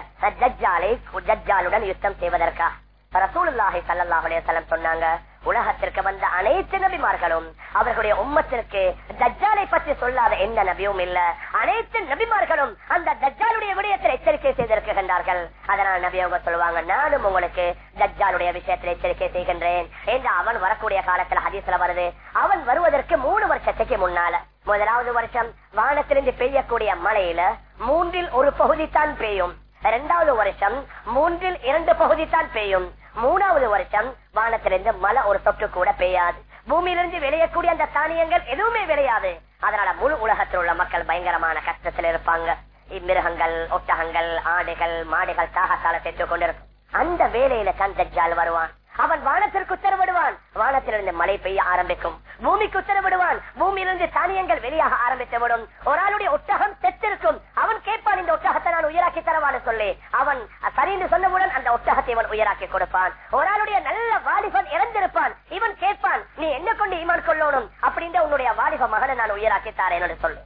ஜஜ்ஜாலை ஜஜ்ஜாலுடன் யுத்தம் செய்வதற்கா? ரசூலுல்லாஹி ஸல்லல்லாஹு அலைஹி சொன்னாங்க. உலகத்திற்கு வந்த அனைத்து நபிமார்களும் அவர்களுடைய உம்மத்திற்கு தஜ்ஜாலை பற்றி சொல்லாத எந்த நபியும் இல்ல. அனைத்து நபிமார்களும் அந்த தஜ்ஜாலுடைய விடயத்தில் எச்சரிக்கை செய்திருக்கின்றார்கள். அதனால் நபி அவங்க சொல்லுவாங்க நானும் உங்களுக்கு தஜ்ஜாலுடைய விஷயத்தில் எச்சரிக்கை செய்கின்றேன். என்று அவன் வரக்கூடிய காலத்துல ஹதீஸ்ல வருது. அவன் வருவதற்கு மூணு வருஷத்துக்கு முன்னால. முதலாவது வருஷம் வானத்திலிருந்து பெய்யக்கூடிய மழையில மூன்றில் ஒரு பகுதி தான் பெய்யும். இரண்டாவது வருஷம் மூன்றில் இரண்டு பகுதி தான் பெய்யும். மூணாவது வருஷம் வானத்திலிருந்து மழை ஒரு தொற்று கூட பெய்யாது. பூமியிலிருந்து விளையக்கூடிய அந்த தானியங்கள் எதுவுமே விளையாது. அதனால முழு உலகத்தில் உள்ள மக்கள் பயங்கரமான கஷ்டத்தில் இருப்பாங்க. இம்மிருகங்கள் ஒட்டகங்கள் ஆடுகள் மாடுகள் தாகத்தால சென்று கொண்டிருக்கும். அந்த வேலையில தான் தஜ்ஜால் வருவான். அவன் வானத்திற்கு உத்தரவிடுவான். வானத்திலிருந்து மழை பெய்ய ஆரம்பிக்கும். பூமிக்கு உத்தரவிடுவான். பூமியிலிருந்து தானியங்கள் வெளியாக ஆரம்பித்துவிடும். ஒரு ஆளுடைய ஒட்டகம் செத்திருக்கும். அவன் கேட்பான் இந்த ஒட்டகத்தை நான் உயராக்கி தரவான்னு சொல்லி. அவன் சரின்னு சொன்னவுடன் அந்த ஒட்டகத்தை இவன் உயராக்கி கொடுப்பான். ஒரு ஆளுடைய நல்ல வாலிபன் இறந்திருப்பான். இவன் கேட்பான் நீ என்ன கொண்டு ஈமான் கொள்ளணும்? அப்படின்ற உன்னுடைய வாலிப மகனை நான் உயராக்கி தாரேன்னு சொல்லு.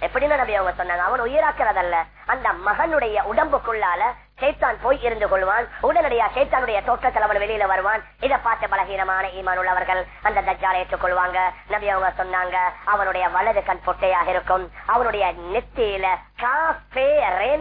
எப்படின்னு நபி அவங்க சொன்னாங்க. அவன் உயிராக்குறதல்ல. அந்த மகனுடைய உடம்புக்குள்ளால சேத்தான் போய் இருந்து கொள்வான். உடனடியா சேத்தானுடைய தோற்றத்தில் அவன் வெளியில வருவான். இதை பார்த்து பலகீனமான ஈமான் உள்ளவர்கள் அந்த தஜாலை ஏற்றுக்கொள்வாங்க. நபி அவங்க சொன்னாங்க அவனுடைய வலது கண் பொட்டையாக இருக்கும். அவனுடைய நெத்தியில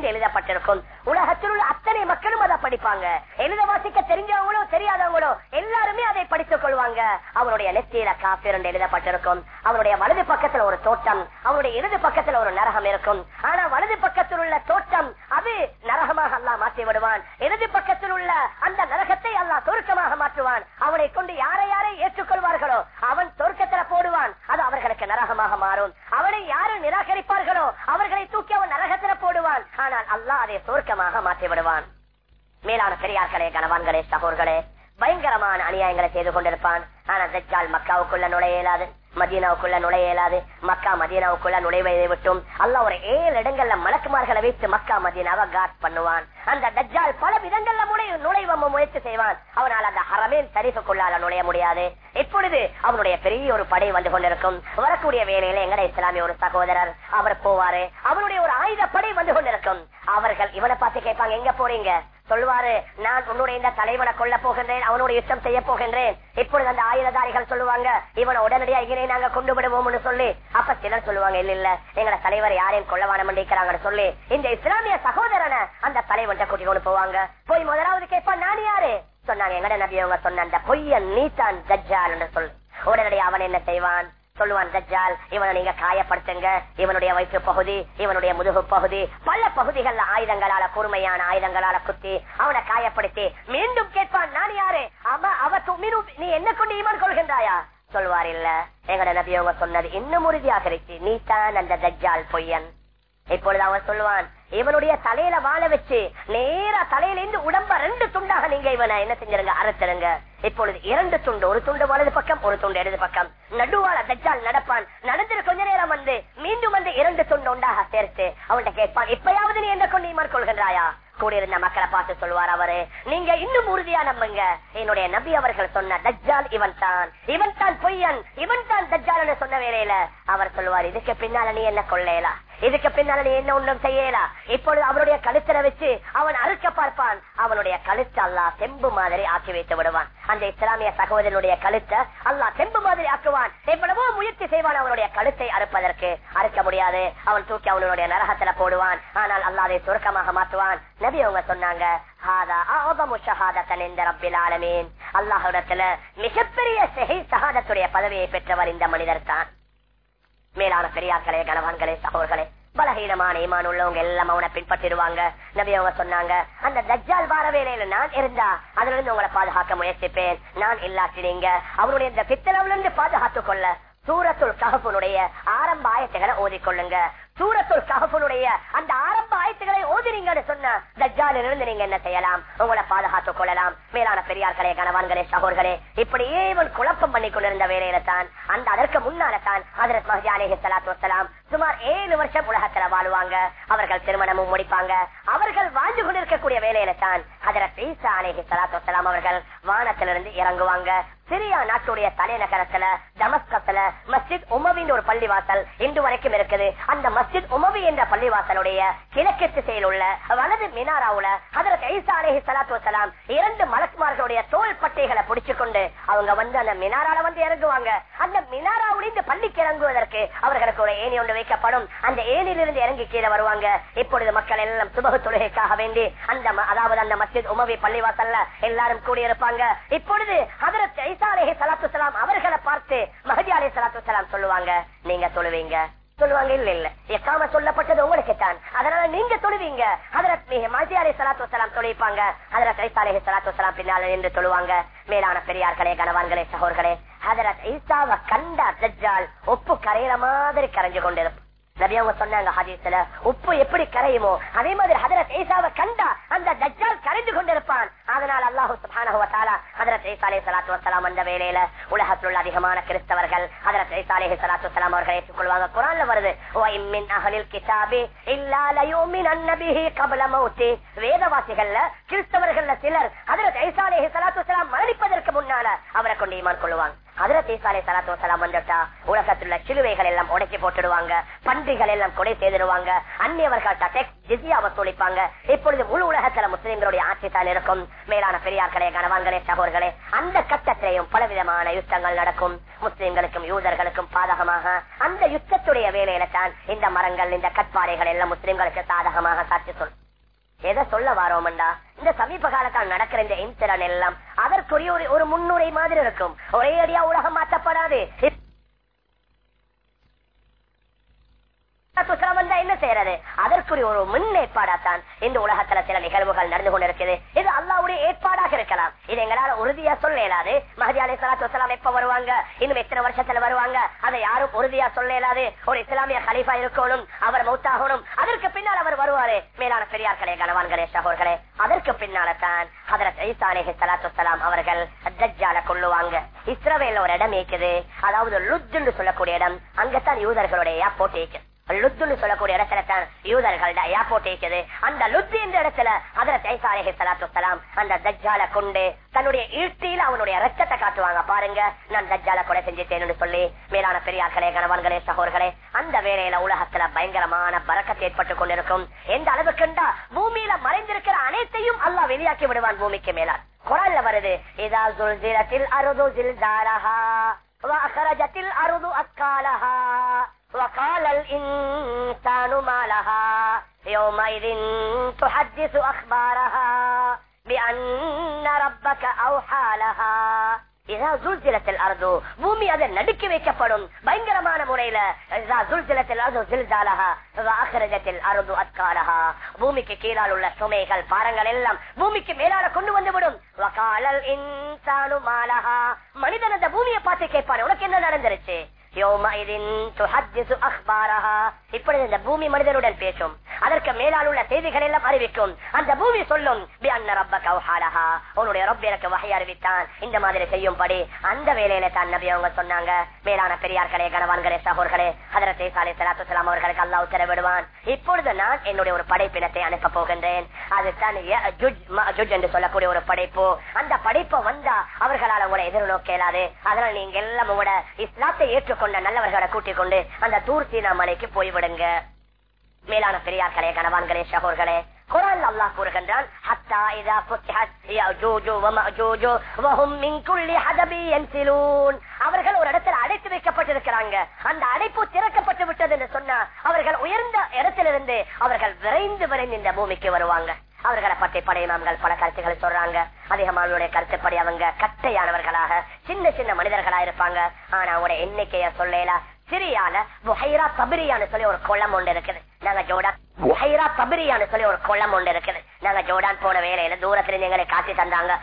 எழுதப்பட்டிருக்கும். உலகத்தில் உள்ள அத்தனை மக்களும் அதை படிப்பாங்க. எழுத வாசிக்க தெரிஞ்சவங்களோ தெரியாதவங்களோ எல்லாருமே அதை படித்துக் கொள்வாங்க. அவனுடைய நெத்தியில காஃபே எழுதப்பட்டிருக்கும். அவனுடைய வலது பக்கத்துல ஒரு தோட்டம் அவனுடைய இடது பக்கத்துல ஒரு நரகம் இருக்கும். ஆனா வலது பக்கத்தில் உள்ள தோட்டம் அது நரகமாக அல்லா மாற்றி விடுவான். இடது பக்கத்தில் உள்ள அந்த நரகத்தை அல்லா சொருக்கமாக மாற்றுவான். அவனை கொண்டு யாரை யாரை ஏற்றுக்கொள்வார்களோ அவன் சொருக்கத்தில் போடுவான். அது அவர்களுக்கு நரகமாக மாறும். அவனை யாரு நிராகரிப்பார்களோ அவர்களை தூக்கி அவன் நரகத்தில் போடுவான். ஆனால் அல்லாஹ் அதை சொர்க்கமாக மாற்றி விடுவான். மேலான பெரியார்களே கணவான்களே சகோர்களே பயங்கரமான அநியாயங்களை செய்து கொண்டிருப்பான். ஆனா தஜால் மக்காவுக்குள்ள நுழைய இயலாது மதீனாவுக்குள்ள நுழைய இயலாது மக்கா மதீனாவுக்குள்ள நுழைவதை விட்டும் அல்ல ஒரு ஏழு இடங்கள்ல மலக்குமார்களை வைத்து மக்கா மதீனாவை காட் பண்ணுவான். அந்த தஜ்ஜால் பல விதங்கள்ல முறை நுழைவ முயற்சி செய்வான். அவனால் அந்த ஹரமேன் கொள்ளால நுழைய முடியாது. இப்பொழுது அவனுடைய பெரிய ஒரு படை வந்து கொண்டிருக்கும். வரக்கூடிய வேலையில எங்கட இஸ்லாமிய ஒரு சகோதரர் அவர் போவாரு. அவனுடைய ஒரு ஆயுத படை வந்து கொண்டிருக்கும். அவர்கள் இவனை பார்த்து கேட்பாங்க எங்க போறீங்க? சொல்லுவாரு நான் உன்னுடைய இந்த தலைவனை கொல்ல போகின்றேன் அவனோட யுத்தம் செய்ய போகின்றேன். இப்பொழுது அந்த ஆயுததாரிகள் சொல்லுவாங்க இவனை உடனடியா இங்கே நாங்க கொண்டு விடுவோம்னு சொல்லி. அப்ப சிலர் சொல்லுவாங்க இல்ல இல்ல எங்களை தலைவர் யாரையும் கொள்ள வேணும் சொல்லி. இந்த இஸ்லாமிய சகோதரனை அந்த தலைவன் கூட்டி கொண்டு போவாங்க. போய் முதலாவது கேட்பான் நான் யாரு? சொன்னாங்க எங்கட நபி? அவங்க சொன்ன அந்த பொய்யன் நீத்தான் தஜ்ஜால் என்று சொல்லு உடனடி அவன் என்ன செய்வான்? சொல்லுவான் தஜ்ஜால் இவனை நீங்க காயப்படுத்துங்க. இவனுடைய வயிற்று பகுதி இவனுடைய முதுகு பகுதி பல பகுதிகள்ல ஆயுதங்களால கூர்மையான ஆயுதங்களால குத்தி அவனை காயப்படுத்தி மீண்டும் கேட்பான் நான் யாரு? அவ அவ நீ என்ன கொண்டு இவன் கொள்கின்றாயா? சொல்வார் இல்ல எங்கட நபியவங்க சொன்னது இன்னும் உறுதியாக இருக்கு. நீ தான் அந்த தஜ்ஜால் பொய்யன். இப்பொழுது அவன் சொல்லுவான் இவனுடைய தலையில வாழ வச்சு நேரா தலையில இருந்து உடம்ப ரெண்டு துண்டாக நீங்க இவனை என்ன செஞ்சிருங்க அறுத்துருங்க இப்பொழுது இரண்டு துண்டு ஒரு துண்டு வலது பக்கம் ஒரு துண்டு இடது பக்கம். நடுவால தச்சால் நடப்பான். நடந்துரு கொஞ்ச நேரம் வந்து மீண்டும் வந்து இரண்டு துண்டு உண்டாக சேர்த்து அவன்கிட்ட கேட்பான் இப்பயாவது நீ என்ன கொண்டு மேற்கொள்கின்றாயா கூடியிருந்த மக்களை பார்த்து சொல்வார் அவரு நீங்க இன்னும் உறுதியா நம்புங்க. என்னுடைய நபி அவர்கள் சொன்ன தஜ்ஜால் இவன் தான் இவன் தான் பொய்யன் இவன் தான் தஜ்ஜால் சொன்ன வேலையில அவர் சொல்லுவார் இதுக்கு பின்னால நீ என்ன கொள்ளையலா? இதுக்கு பின்னால நீ என்ன ஒன்றும் செய்யலா இப்பொழுது அவருடைய கழுத்துல வச்சு அவன் அறுக்க பார்ப்பான். அவனுடைய கழுத்து அல்லா செம்பு மாதிரி ஆக்கி வைத்து விடுவான். அந்த இஸ்லாமிய சகோதரனுடைய கழுத்தை அல்லா செம்பு மாதிரி ஆக்குவான். எவ்வளவோ முயற்சி செய்வான் அவனுடைய கழுத்தை அறுப்பதற்கு. அறுக்க முடியாது. அவன் தூக்கி அவனுடைய நரகத்துல போடுவான். ஆனால் அல்லாதை சுருக்கமாக மாற்றுவான். நபி அவங்க சொன்னாங்க அல்லாஹிடத்துல மிகப்பெரிய சஹாதத்துடைய பதவியை பெற்றவர் இந்த மனிதர் தான் மேலான பெரியார்களே கனவான்களே சகோர்களே பலகீனமான ஈமான் உள்ளவங்க எல்லாம் அவனை பின்பற்றிடுவாங்க. நபி அவங்க சொன்னாங்க அந்த தஜ்ஜால் வார வேலையில நான் இருந்தா அதுல இருந்து உங்களை பாதுகாக்க முயற்சிப்பேன். நான் இல்லாட்டி நீங்க அவருடைய இந்த பித்தளவுல இருந்து பாதுகாத்துக் கொள்ள சூரத்துள் கஹபுனுடைய ஆரம்ப ஆயத்துகளை ஓதிக்கொள்ளுங்க. சூரத்துல் சகபனுடைய அந்த ஆரம்ப ஆயத்துகளை ஓதினீங்கன்னு சொன்ன தஜ்ஜாலில் இருந்து நீங்க என்ன செய்யலாம்? உங்களை பாதுகாத்துக் கொள்ளலாம். மேலான பெரியார்களே கணவான்களே சகோர்களே இப்படியே இவன் குழப்பம் பண்ணி கொண்டிருந்த வேலையில தான் அந்த அதற்கு முன்னால தான் அதரத் மஹதி அலேஹி சலாத்து வசலாம் சுமார் ஏழு வருஷம் உலகத்துல வாழ்வாங்க. அவர்கள் திருமணமும் முடிப்பாங்க. அவர்கள் வாழ்ந்து கொண்டிருக்கக்கூடிய வேலையில தான் அதரத் ஈசா அலேஹி சலாத்து வசலாம் அவர்கள் வானத்திலிருந்து இறங்குவாங்க. சிரியா நாட்டுடைய தலைநகரத்துல தமஸ்கத்துல மஸ்ஜித் உமவின் ஒரு பள்ளிவாசல் இன்று வரைக்கும் இருக்குது. அந்த மஸ்ஜித் உமவி என்ற பள்ளிவாசலுடைய கிழக்கு திசையில் உள்ள வலது மினாராவுல அதற்கு ஐசா அலேஹி சலாத்து வலாம் இரண்டு மலக்குமார்களுடைய தோல் பட்டைகளை பிடிச்சு கொண்டு அவங்க வந்து அந்த மினாரால வந்து இறங்குவாங்க. அந்த மினாராவுடைய இந்த பள்ளிக்கு இறங்குவதற்கு அவர்களுக்கு ஒரு ஏணி ஒன்று வைக்கப்படும். அந்த ஏணியிலிருந்து இறங்கி கீழே வருவாங்க. இப்பொழுது மக்கள் எல்லாம் சுபகு தொழுகைக்காக வேண்டி அந்த அதாவது அந்த மஸ்ஜித் உமவி பள்ளிவாசல்ல எல்லாரும் கூடியிருப்பாங்க. இப்பொழுது அதற்கு ஈசா அலைஹி ஸலாத்து வஸலாம் அவர்களை பார்த்து மஹதி அலே சலாத்து சலாம் சொல்லுவாங்க. நீங்க தொழுவீங்க? சொல்லுவாங்க இல்ல இல்ல. எக்காம சொல்லப்பட்டது உங்களுக்கு தான் அதனால நீங்க தொழுவீங்க. அதரத் மிக மஹதி அலே சலாத்து சலாம் தொழிப்பாங்க அதரத் ஈசா அலைஹி ஸலாத்து வஸலாம் பின்னால நின்று தொழுவாங்க. மேலான பெரியார்களே கணவான்களே சகோர்களே அதரத் ஐசாவை கண்ட தஜ்ஜால் ஒப்பு கரையிற மாதிரி கரைஞ்சு கொண்டிருப்பாங்க அவங்க சொன்னாங்க ஹதீஸ்ல உப்பு எப்படி கரையுமோ அதே மாதிரி ஹதரத் ஏசாவை கண்டா அந்த தஜ்ஜால் கரைந்து கொண்டிருப்பான். அதனால் அல்லாஹு சுப்ஹானஹு ஹதரத் ஈசா அலைஹி ஸலாத்து அந்த வேலையில உலகத்தில் உள்ள அதிகமான கிறிஸ்தவர்கள் ஹதரத் ஈசா அலைஹி ஸலாத்து வஸலாம் அவர்களை ஏற்றுக்கொள்வாங்க குரான்ல வருது வ இம் கிதாபி இல்லா லயுமினன்ன பிஹி கப்ல மௌத்தி. வேதவாசிகள்ல கிறிஸ்தவர்கள்ல சிலர் ஹதரத் ஈசா அலைஹி ஸலாத்து மரணிப்பதற்கு முன்னால அவரை கொண்டு ஈமான் கொள்ளுவாங்க. ஹதரத் ஈசா அலைஹி வந்துட்டா. உலகத்தில் உள்ள சிலுவைகள் எல்லாம் உடைச்சி போட்டுடுவாங்க. பன்றிகள் எல்லாம் கொடை செய்திருவாங்க அந்நியவர்கள்ட்ட டெக்ஸ் ஜிசியா வசூலிப்பாங்க. இப்பொழுது முழு உலகத்துல முஸ்லிம்களுடைய ஆட்சி தான் இருக்கும். மேலான பெரியார்களே கனவான்களே சகோர்களே அந்த கட்டத்திலையும் பலவிதமான யுத்தங்கள் நடக்கும். முஸ்லிம்களுக்கும் யூதர்களுக்கும் பாதகமாக. அந்த யுத்தத்துடைய வேலையில தான் இந்த மரங்கள் இந்த கட்பாறைகள் எல்லாம் முஸ்லிம்களுக்கு சாதகமாக சாட்சி சொல் எதை சொல்ல வாரோம்டா இந்த சமீப காலத்தால் நடக்கிற இந்த இன்சிடன்ட் எல்லாம் அதற்குரிய ஒரு ஒரு முன்னுரை மாதிரி இருக்கும். ஒரே அடியா உலகம் மாற்றப்படாது. வந்தா என்ன செய்யறது? அதற்குரிய ஒரு முன்னேற்பாடாத்தான் இந்த உலகத்துல சில நிகழ்வுகள் நடந்து கொண்டிருக்குது இது அல்லாவுடைய ஏற்பாடாக இருக்கலாம். இது எங்களால உறுதியா சொல்ல இயலாது. மஹதி அலி சலாத்து வசலாம் எப்ப வருவாங்க? இன்னும் எத்தனை வருஷத்துல வருவாங்க? அதை யாரும் உறுதியா சொல்ல இயலாது. ஒரு இஸ்லாமிய கலீஃபா இருக்கணும் அவர் மௌத்தாகணும். அதற்கு பின்னால் அவர் வருவாரு. மேலான பெரியார்களே கணவான்களே சகோர்களே அதற்கு பின்னால தான் ஹதரத் ஈசா அலைஹி ஸலாத்து வஸலாம் அவர்கள் தஜ்ஜால கொள்ளுவாங்க இஸ்ரவேல ஒரு இடம் இருக்குது. அதாவது லுத்துன்னு சொல்லக்கூடிய இடம். அங்கத்தான் யூதர்களுடைய போட்டி இருக்குது. லுத்துன்னு சொல்லக்கூடிய இடத்துல தான் யூதர்கள் ஐயா போட்டிருக்குது அந்த லுத்து என்ற இடத்துல அதற்கு ஐசாரே சலாத்து சலாம் அந்த தஜ்ஜால கொண்டு தன்னுடைய ஈழ்த்தியில் அவனுடைய ரத்தத்தை காட்டுவாங்க. பாருங்க நான் தஜ்ஜால கொலை செஞ்சுட்டேன்னு சொல்லி மேலான பெரியார்களே கணவன்களே சகோர்களே அந்த வேலையில உலகத்துல பயங்கரமான பறக்கத்தை ஏற்பட்டுக் கொண்டிருக்கும். எந்த அளவுக்குண்டா பூமியில மறைந்திருக்கிற அனைத்தையும் அல்லா வெளியாக்கி விடுவான் பூமிக்கு மேலான் குரல்ல வருது இதா ஜுல் அருது ஜில் தாரஹா அருது அக்காலஹா. وقال الإنسان ما لها يومئذ تحدث أخبارها بأن ربك أوحى لها இதா ஜுல்சிலத்தில் அர்து பூமி அதை நடுக்கி வைக்கப்படும் பயங்கரமான முறையில இதா ஜுல்சிலத்தில் அர்து ஜில்தாலஹா ஆகிரஜத்தில் அருது அத்காலஹா பூமிக்கு கீழால் உள்ள சுமைகள் பாரங்கள் எல்லாம் பூமிக்கு மேலால கொண்டு வந்து விடும் வகாலல் இன்சானு மாலஹா மனிதன் அந்த பூமியை பார்த்து கேட்பான் உனக்கு என்ன நடந்துருச்சு யோமஇதின் துஹத்திசு அக்பாரஹா இப்பொழுது இந்த பூமி மனிதனுடன் பேசும். அதற்கு மேலால் உள்ள செய்திகள் எல்லாம் அறிவிக்கும். அந்த பூமி சொல்லும் உன்னுடைய எனக்கு வகை அறிவித்தான். இந்த மாதிரி செய்யும்படி அந்த வேலையில தான் நபி அவங்க சொன்னாங்க. மேலான பெரியார்களே கணவான்களே சகோர்களே அதரத்தை சாலை சலாத்து சலாம் அவர்களுக்கு அல்லா உத்தரவிடுவான். இப்பொழுது நான் என்னுடைய ஒரு படைப்பினத்தை அனுப்ப போகின்றேன். அதுதான் என்று சொல்லக்கூடிய ஒரு படைப்பு. அந்த படைப்பு வந்தா அவர்களால் உங்களை எதிர்நோக்க இயலாது. அதனால் நீங்க எல்லாம் உங்களோட இஸ்லாத்தை ஏற்றுக்கொண்ட நல்லவர்களை கூட்டிக் கொண்டு அந்த தூர் சீனா மலைக்கு போய்விடுங்க. மேலான பெரியார்களே கணவான்களே சகோர்களே குரான் அல்லாஹ் கூறுகின்றான் ஹத்தா இதா ஃபுத்திஹத் யஜூஜு வமஜூஜு வஹும் மின் குல்லி ஹதபி யன்சிலூன். அவர்கள் ஒரு இடத்துல அடைத்து வைக்கப்பட்டிருக்கிறாங்க. அந்த அடைப்பு திறக்கப்பட்டு விட்டது என்று சொன்னா அவர்கள் உயர்ந்த இடத்திலிருந்து அவர்கள் விரைந்து விரைந்து இந்த பூமிக்கு வருவாங்க. அவர்களை பற்றி படையிமாம்கள் பல கருத்துக்களை சொல்றாங்க. அதிகமானுடைய கருத்துப்படி அவங்க கட்டையானவர்களாக சின்ன சின்ன மனிதர்களா இருப்பாங்க ஆனா அவங்களோட எண்ணிக்கைய சொல்லல சிரியால புஹைரா தபிரியான்னு சொல்லி ஒரு குளம் ஒன்று இருக்குது. நாங்க ஜோடான் புஹைரா தபிரியான்னு சொல்லி ஒரு குளம் ஒன்று இருக்குது. நாங்க ஜோடான் போன வேலையில தூரத்துல எங்களை காட்டி தந்தாங்க.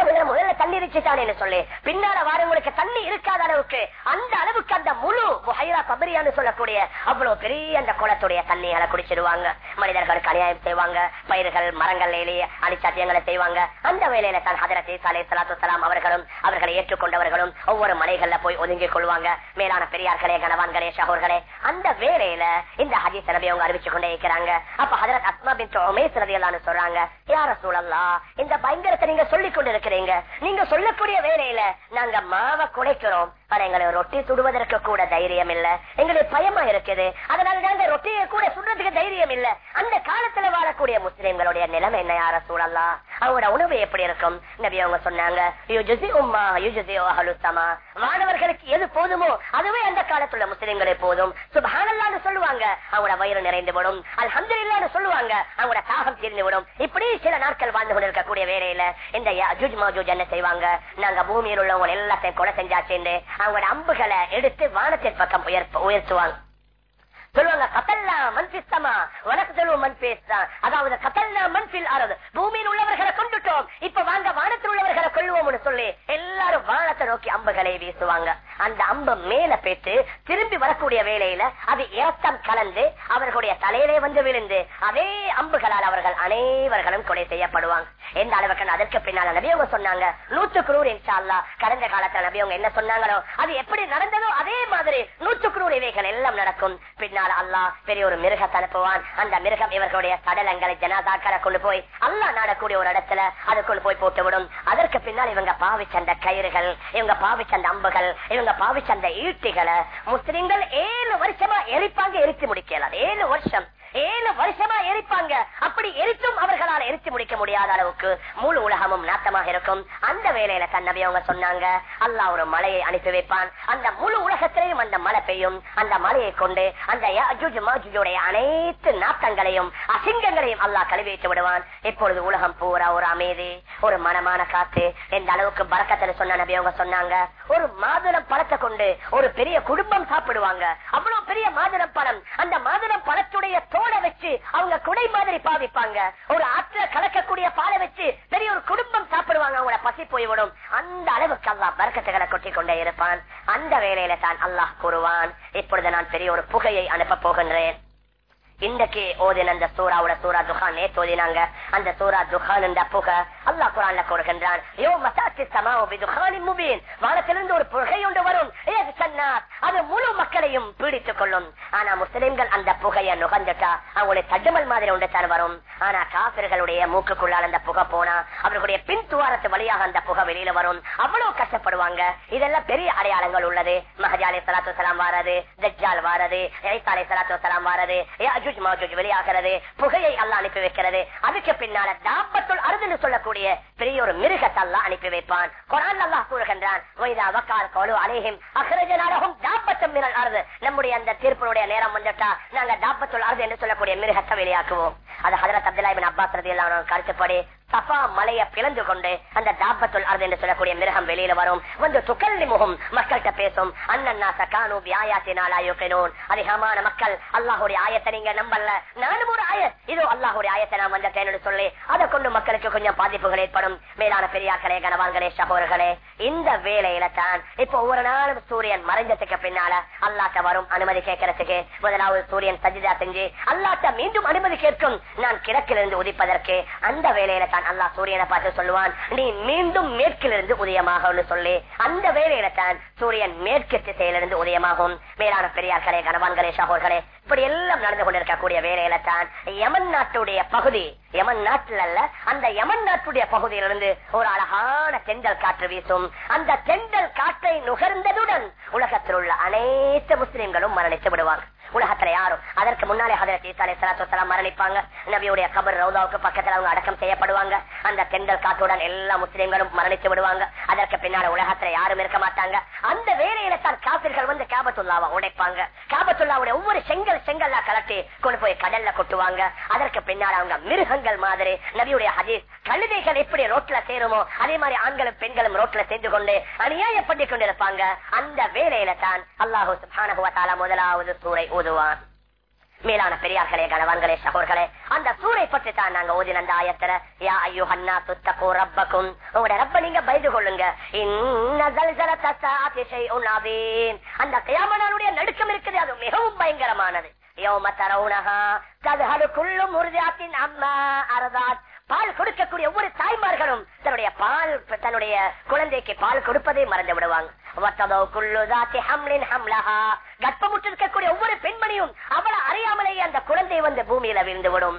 முதல்ல தண்ணி இருந்துச்சானு சொல்லி? பின்னால வாரவங்களுக்கு தண்ணி இருக்காத அளவுக்கு அந்த அளவுக்கு அந்த முழு புகைரா கபரியான்னு சொல்லக்கூடிய அவ்வளவு பெரிய அந்த குளத்துடைய தண்ணிகளை குடிச்சிருவாங்க. மனிதர்களுக்கு அநியாயம் செய்வாங்க. பயிர்கள் மரங்கள் அடிச்சாத்தியங்களை செய்வாங்க. அந்த வேலையில தான் ஹதரத் ஈசா அலைஹி ஸலாத்து அவர்களும் அவர்களை ஏற்றுக்கொண்டவர்களும் ஒவ்வொரு மலைகள்ல போய் ஒதுங்கிக் கொள்வாங்க. மேலான பெரியார்களே கணவான்களே ஷஹூர்களே அந்த வேலையில இந்த ஹதீஸ் நபி அவங்க அறிவிச்சு கொண்டே இருக்கிறாங்க. அப்ப ஹதரத் அஸ்மா பின் சொல்றாங்க யார சூழல்லா இந்த பயங்கரத்தை நீங்க சொல்லிக் கொண்டு இருக்கிறீங்க நீங்க சொல்லக்கூடிய வேலையில நாங்க மாவை குறைக்கிறோம் ஆனா எங்களை ரொட்டி சுடுவதற்கு கூட தைரியம் இல்ல எங்களுக்கு பயமா இருக்குது. அதனால நாங்க ரொட்டியை கூட சுடுறதுக்கு தைரியம் இல்ல அந்த காலத்துல வாழக்கூடிய முஸ்லிம்களுடைய நிலைமை என்ன யார சூழல்லாம் அவங்களோட உணவு எப்படி இருக்கும்? நபி அவங்க சொன்னாங்க மாணவர்களுக்கு எது போதுமோ அதுவே அந்த காலத்துல முஸ்லிம்களை போதும். சுபஹானல்லான்னு சொல்லுவாங்க அவங்களோட வயிறு நிறைந்து விடும் அல்ஹம்துலில்லாஹ்னு சொல்லுவாங்க அவங்களோட தாகம் தீர்ந்து விடும் இப்படி சில நாட்கள் வாழ்ந்து கொண்டிருக்கக்கூடிய வேலையில இந்த என்ன செய்வாங்க? நாங்க பூமியில் உள்ளவங்க எல்லாத்தையும் கொலை செஞ்சாச்சுன்னு அவங்களோட அம்புகளை எடுத்து வானத்தின் பக்கம் உயர்த்துவாங்க. சொல்லுவாங்க கத்தல்லா மண்பிஸ்தமா உனக்கு சொல்லுவோம் மன்பிஸ்தா அதாவது கத்தல்லா மண்பில் ஆறது பூமியில் உள்ளவர்களை கொண்டுட்டோம். இப்ப வாங்க வானத்தில் உள்ளவர்களை கொள்வோம்னு சொல்லி எல்லாரும் வானத்தை நோக்கி அம்புகளை வீசுவாங்க. அந்த அம்பு மேல பெற்று திரும்பி வரக்கூடிய வேலையில அது ஏத்தம் கலந்து அவர்களுடைய தலையிலே வந்து விழுந்து அதே அம்புகளால் அவர்கள் அனைவர்களும் கொலை செய்யப்படுவாங்க. எந்த அளவுக்கு அதற்கு பின்னால நபியவங்க சொன்னாங்க நூற்றுக்கு நூறு இன்ஷால்லா கடந்த காலத்துல நபியவங்க என்ன சொன்னாங்களோ அது எப்படி நடந்ததோ அதே மாதிரி நூற்றுக்கு நூறு இவைகள் எல்லாம் நடக்கும். பின்னால் அல்லாஹ் பெரிய ஒரு மிருகத்தை அனுப்புவான். அந்த மிருகம் இவர்களுடைய சடலங்களை ஜனாதாக்களை கொண்டு போய் அல்லாஹ் நாடக்கூடிய ஒரு இடத்துல அதுக்குள் போய் போட்டு விடும் அதற்கு பின்னால் இவங்க பாவிச்சந்த கயிறுகள் இவங்க பாவிச்சந்த அம்புகள் இவங்க பாவிச்சந்த ஈட்டிகளை முஸ்லிம்கள் ஏழு வருஷமா எரிப்பாங்க எரித்து முடிக்கலாம் ஏழு வருஷம். ஏழு வருஷமா எரிப்பாங்க. அப்படி எரித்தும் அவர்களால் எரித்து முடிக்க முடியாத அளவுக்கு முழு உலகமும் நாட்டமாக இருக்கும். அந்த வேலையில தன்னபி அவங்க சொன்னாங்க அல்லாஹ் ஒரு மலையை அனுப்பி வைப்பான். அந்த முழு உலகத்திலையும் அந்த மழை பெய்யும். அந்த மலையை கொண்டு அந்த அனைத்து நாட்டங்களையும் அசிங்கங்களையும் அல்லாஹ் கழுவிட்டு விடுவான். இப்பொழுது உலகம் பூரா ஒரு அமைதி ஒரு மனமான காத்து. எந்த அளவுக்கு பறக்கத்தில் சொன்ன நபி அவங்க சொன்னாங்க. ஒரு மாதுளம் பழத்தை கொண்டு ஒரு பெரிய குடும்பம் சாப்பிடுவாங்க. அவ்வளவு பெரிய மாதுளம் பழம். அந்த மாதுளம் பழத்துடைய தோலை வச்சு அவங்க குடை மாதிரி பாவிப்பாங்க. ஒரு ஆற்றுல கலக்கக்கூடிய பாலை வச்சு பெரிய ஒரு குடும்பம் சாப்பிடுவாங்க அவங்கள பசி போய்விடும் அந்த அளவுக்கு அல்லாஹ் பறக்கத்துகளை கொட்டி கொண்டே இருப்பான். அந்த வேலையில தான் அல்லாஹ் கூறுவான் இப்பொழுது நான் பெரிய ஒரு புகையை அனுப்ப போகின்றேன். இன்றைக்கு ஓதின அந்த சூராவோட சூரா துகான் நேத்து ஓதினாங்க. அந்த சூரா துகான் இந்த புகை அல்லாஹ் குரான்ல கூறுகின்றான் யோ முபீன். வானத்திலிருந்து ஒரு புகை ஒன்று வரும். அது முழு மக்களையும் பீடித்துக் கொள்ளும். ஆனா முஸ்லிம்கள் அந்த புகையை நுகர்ந்துட்டா அவங்களுடைய தட்டுமல் மாதிரி ஒன்று தான் வரும். ஆனா காபிர்களுடைய மூக்குக்குள்ளால் அந்த புகை போனா அவர்களுடைய பின் துவாரத்து வழியாக அந்த புகை வெளியில வரும். அவ்வளவு கஷ்டப்படுவாங்க. இதெல்லாம் பெரிய அடையாளங்கள் உள்ளது. மஹஜாலி சலாத்து சலாம் வாரது தஜால் வாரது சலாத்து சலாம் வாரது யாஜூஜ் மாஜூஜ் வெளியாகிறது. புகையை அல்ல அனுப்பி வைக்கிறது. அதுக்கு பின்னால தாப்பத்துள் அருதுன்னு சொல்லக்கூடிய பெரிய ஒரு மிருகத்தை அல்லாஹ் அனுப்பி வைப்பான். குரான் அல்லாஹ் கூறுகின்றான் வைதா வக்கால் கோலு மினல் அர்து. நம்முடைய அந்த தீர்ப்பினுடைய நேரம் வந்துட்டா நாங்க தாப்பத்துள் அருது என்று சொல்லக்கூடிய மிருகத்தை வெளியாக்குவோம். அது ஹதரத் அப்துல்லாஹிபின் அப்பாஸ் ரதி அன்ஹு கருத்துப்படி சஃபா மலையை பிளந்து கொண்டு அந்த தாபத்துள் அர்து என்று சொல்லக்கூடிய மிருகம் வெளியில வரும். வந்து துக்கல்லி முகம் மக்கள்கிட்ட பேசும். அண்ணன் சகானு வியாயாத்தினால் ஆயோக்கினோன் அதிகமான மக்கள் அல்லாஹுடைய ஆயத்தை நீங்க நம்பல. நானும் ஒரு ஆயத். இதோ அல்லாஹுடைய ஆயத்தை நான் வந்தேன் சொல்லி அதை கொண்டு மக்களுக்கு கொஞ்சம் பாதிப்புகள் ஏற்படும். மேலான பெரியார்களே கனவான்களே சகோர்களே இந்த வேலையில தான் இப்ப ஒவ்வொரு நாளும் சூரியன் மறைஞ்சதுக்கு பின்னால அல்லாட்ட வரும் அனுமதி கேட்கறதுக்கு. முதலாவது சூரியன் சஜிதா செஞ்சு அல்லாட்ட மீண்டும் அனுமதி கேட்கும். நான் கிழக்கிலிருந்து உதிப்பதற்கு அந்த வேலையில தான் அல்லாஹ் சூரியனை பார்த்து சொல்லுவான். நீ மீண்டும் மேற்கிலிருந்து உதயமாக சொல்லி. அந்த வேலையில தான் சூரியன் மேற்கு திசையிலிருந்து உதயமாகும். மேலான பெரியார்களே கனவான்களே சகோர்களே இப்படி எல்லாம் நடந்து கொண்டிருக்கக்கூடிய வேலையில தான் யமன் நாட்டுடைய பகுதி யமன் நாட்டில் அல்ல அந்த யமன் நாட்டுடைய பகுதியிலிருந்து ஒரு அழகான தென்றல் காற்று வீசும். அந்த தென்றல் காற்றை நுகர்ந்ததுடன் உலகத்தில் உள்ள அனைத்து முஸ்லிம்களும் மரணித்து விடுவாங்க உலகத்துல யாரும் அதற்கு முன்னாலே ஹதரத் ஈசா மரணிப்பாங்க. நபியுடைய கபர் ரவுதாவுக்கு பக்கத்துல அவங்க அடக்கம் செய்யப்படுவாங்க. அந்த தெண்டல் காத்துடன் எல்லா முஸ்லிம்களும் மரணித்து விடுவாங்க. அதற்கு பின்னால உலகத்துல யாரும் இருக்க மாட்டாங்க. அந்த வேலையில தான் காப்பிர்கள் வந்து காபத்துல்லாவை உடைப்பாங்க. காபத்துல்லாவுடைய ஒவ்வொரு செங்கல் செங்கல்லா கலட்டி கொண்டு போய் கடல்ல கொட்டுவாங்க. அதற்கு பின்னால் அவங்க மிருகங்கள் மாதிரி நபியுடைய ஹதீஸ் கழுதைகள் எப்படி ரோட்ல சேருமோ அதே மாதிரி ஆண்களும் பெண்களும் ரோட்ல சேர்ந்து கொண்டு அநியாயப்பட்டு கொண்டிருப்பாங்க. அந்த வேலையில தான் அல்லாஹு சுப்ஹானஹு முதலாவது சூரை ஓதுவான். மேலான பெரியார்களே கணவான்களே சகோர்களே அந்த சூரை பற்றி தான் நாங்க ஓதின அந்த ஆயத்துல யா ஐயோ அண்ணா துத்தகோ ரப்பக்கும். உங்களோட ரப்ப நீங்க பயந்து கொள்ளுங்க. அந்த கியாமனாளுடைய நடுக்கம் இருக்குது அது மிகவும் பயங்கரமானது. யௌம தரவுனஹா ததுஹலு குல்லு முர்ஜாத்தின் அம்மா அரதாத். பால் கொடுக்கக்கூடிய ஒவ்வொரு தாய்மார்களும் தன்னுடைய பால் தன்னுடைய குழந்தைக்கு பால் கொடுப்பதை மறந்து விடுவாங்க வத்ததோ குல்லு ஒவ்வொரு பெண்மணியும் அவளை அறியாமலேயே அந்த குழந்தை வந்து பூமியில விழுந்து விடும்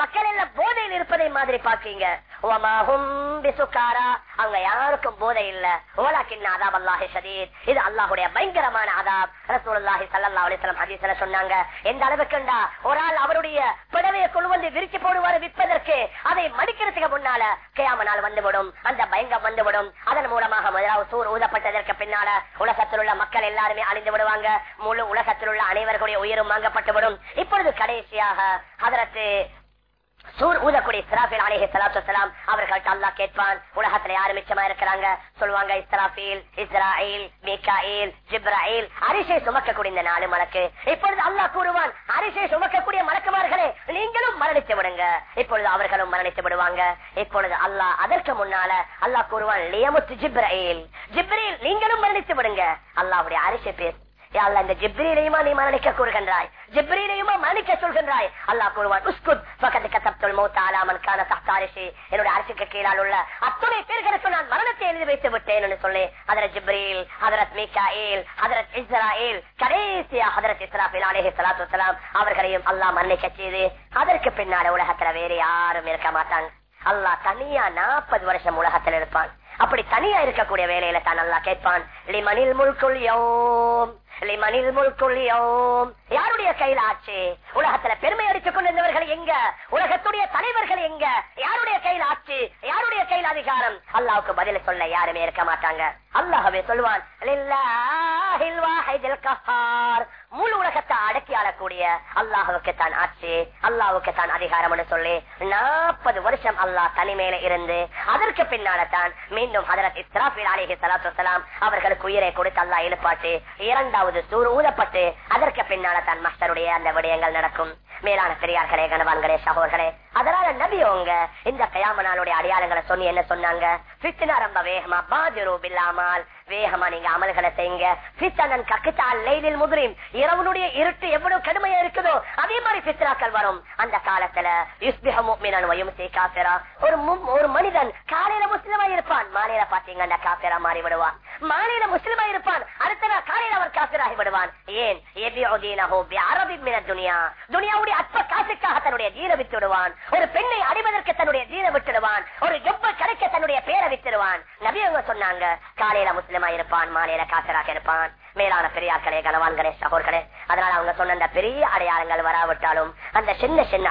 மக்கள் எல்லாம் போதையில் இருப்பதை மாதிரி பாக்கீங்க ஒமாஹும் பிசுக்காரா? அவங்க யாருக்கும் போதை இல்ல. ஓலாக்கின் அதாப் அல்லாஹி ஷதீத். இது அல்லாஹுடைய பயங்கரமான அதாப் ரசூலுல்லாஹி ஸல்லல்லாஹு அலைஹி வஸல்லம் ஹதீஸ்ல சொன்னாங்க. எந்த அளவுக்குண்டா ஒரு ஆள் அவருடைய புடவையை கொண்டு வந்து விரிச்சு போடுவார் விற்பதற்கு அதை மடிக்கிறதுக்கு முன்னால கியாம நாள் வந்துவிடும். அந்த பயங்கம் வந்துவிடும். அதன் மூலமாக முதலாவது சூர் ஊதப்பட்டதற்கு பின்னால உலக உலகத்தில் உள்ள மக்கள் எல்லாருமே அழிந்து விடுவாங்க. முழு உலகத்தில் உள்ள அனைவர்களுடைய உயிரும் வாங்கப்பட்டுவிடும். இப்பொழுது கடைசியாக அதற்கு சூர் ஊதக்கூடிய இஸ்ராஃபில் அலேஹி சலாத்து சலாம் அவர்கள்ட்ட அல்லாஹ் கேட்பான் உலகத்துல யாரு மிச்சமா இருக்கிறாங்க சொல்லுவாங்க இஸ்ராஃபில் இஸ்ராயில் மீகாயில் ஜிப்ராயில் அரிசை சுமக்கக்கூடிய இந்த நாலு மலக்கு. இப்பொழுது அல்லாஹ் கூறுவான் அரிசை சுமக்கக்கூடிய மலக்குமார்களே நீங்களும் மரணித்து விடுங்க. இப்பொழுது அவர்களும் மரணித்து விடுவாங்க. இப்பொழுது அல்லாஹ் அதற்கு முன்னால அல்லாஹ் கூறுவான் லியமுத்து ஜிப்ராயில். ஜிப்ரீல் நீங்களும் மரணித்து விடுங்க. அல்லாஹ்வுடைய அரிசை பேர் யா அல்லாஹ் இந்த ஜிப்ரீலையுமா நீ மரணிக்க கூறுகின்றாய்? ஜிப்ரீலையுமா மரணிக்க சொல்கின்றாய்? அல்லாஹ் கூறுவான் உஸ்குத் ஃபகத் கதப்துல் மௌத் அலா மன் கான தஹ்த அரிசி என்னுடைய அரிசிக்கு கீழால் உள்ள அத்தனை பேர்களுக்கு நான் மரணத்தை எழுதி வைத்து விட்டேன் என்று சொல்லி ஹதரத் ஜிப்ரீல் ஹதரத் மீகாயில் ஹதரத் இஸ்ராயில் கடைசியா ஹதரத் இஸ்ராஃபில் அலைஹி ஸலாத்து வஸலாம் அவர்களையும் அல்லாஹ் மரணிக்க செய்து அதற்கு பின்னால உலகத்துல வேற யாரும் இருக்க மாட்டாங்க. அல்லாஹ் தனியா நாற்பது வருஷம் உலகத்தில் இருப்பான். அப்படி தனியா இருக்கக்கூடிய வேலையில தான் அல்லாஹ் கேட்பான் லிமனில் முல்குல் யோம் யோம். யாருடைய கையில் ஆட்சி உலகத்துல பெருமை அடித்துக் கொண்டிருந்தவர்கள் எங்க? உலகத்துடைய தலைவர்கள் எங்க? யாருடைய கையில் ஆட்சி யாருடைய கையில் அதிகாரம் அல்லாவுக்கு பதில் சொல்ல யாருமே இருக்க மாட்டாங்க. அல்லாஹவே சொல்வான் முழு உலகத்தை அடக்கி ஆளக்கூடிய அல்லாஹுக்கு தான் ஆட்சி அல்லாஹுக்கு தான் அதிகாரம் சொல்லி நாற்பது வருஷம் அல்லாஹ் தனிமையில இருந்து அதற்கு பின்னால தான் மீண்டும் ஹதரத் இஸ்ராஃபில் அலிஹி சலாத்து வலாம் அவர்களுக்கு உயிரை கொடுத்து அல்லாஹ் எழுப்பாட்டு இரண்டாவது சூறு ஊதப்பட்டு அதற்கு பின்னால தான் மஸ்டருடைய அந்த விடயங்கள் நடக்கும். மேலான பெரியார்களே கணவான்களே சகோதரே அதனால நபி அவங்க இந்த கயாம நாளுடைய அடையாளங்களை சொல்லி என்ன சொன்னாங்க? பித்னா ரொம்ப வேகமா பாதிரூப் இல்லாமல் வேகமா நீங்க அமல்களை செய்யுங்க. பித்தனன் கக்குத்தால் லைலில் முதிரிம் இரவனுடைய இருட்டு எவ்வளவு கடுமையா இருக்குதோ அதே மாதிரி பித்ராக்கள் வரும். அந்த காலத்துல யுஸ்பிஹ முஃமினன் வயும்சி காஃபிரா. ஒரு ஒரு மனிதன் காலையில முஸ்லிமா இருப்பான். மாலையில பாத்தீங்கன்னா காஃபிரா மாறி விடுவான் மாலையில முஸ்லிமா இருப்பான் அடுத்த நாள் காலையில அவர் ஏன்? எபியோ தீனஹு மின துனியா. துனியாவுடைய அற்ப காசுக்காக தன்னுடைய ஜீர விட்டு ஒரு பெண்ணை அடைவதற்கு தன்னுடைய ஜீர விட்டுடுவான் ஒரு ஜொப்ப கிடைக்க தன்னுடைய பேரை வித்துடுவான் நபி அவங்க சொன்னாங்க காலையில முஸ்லிமா இருப்பான் மாலையில காசராக இருப்பான். மேலான பெரியார்களே கனவான்களே சகோர்களே அதனால அவங்க சொன்ன அந்த பெரிய அடையாளங்கள் வராவிட்டாலும் அந்த சின்ன சின்ன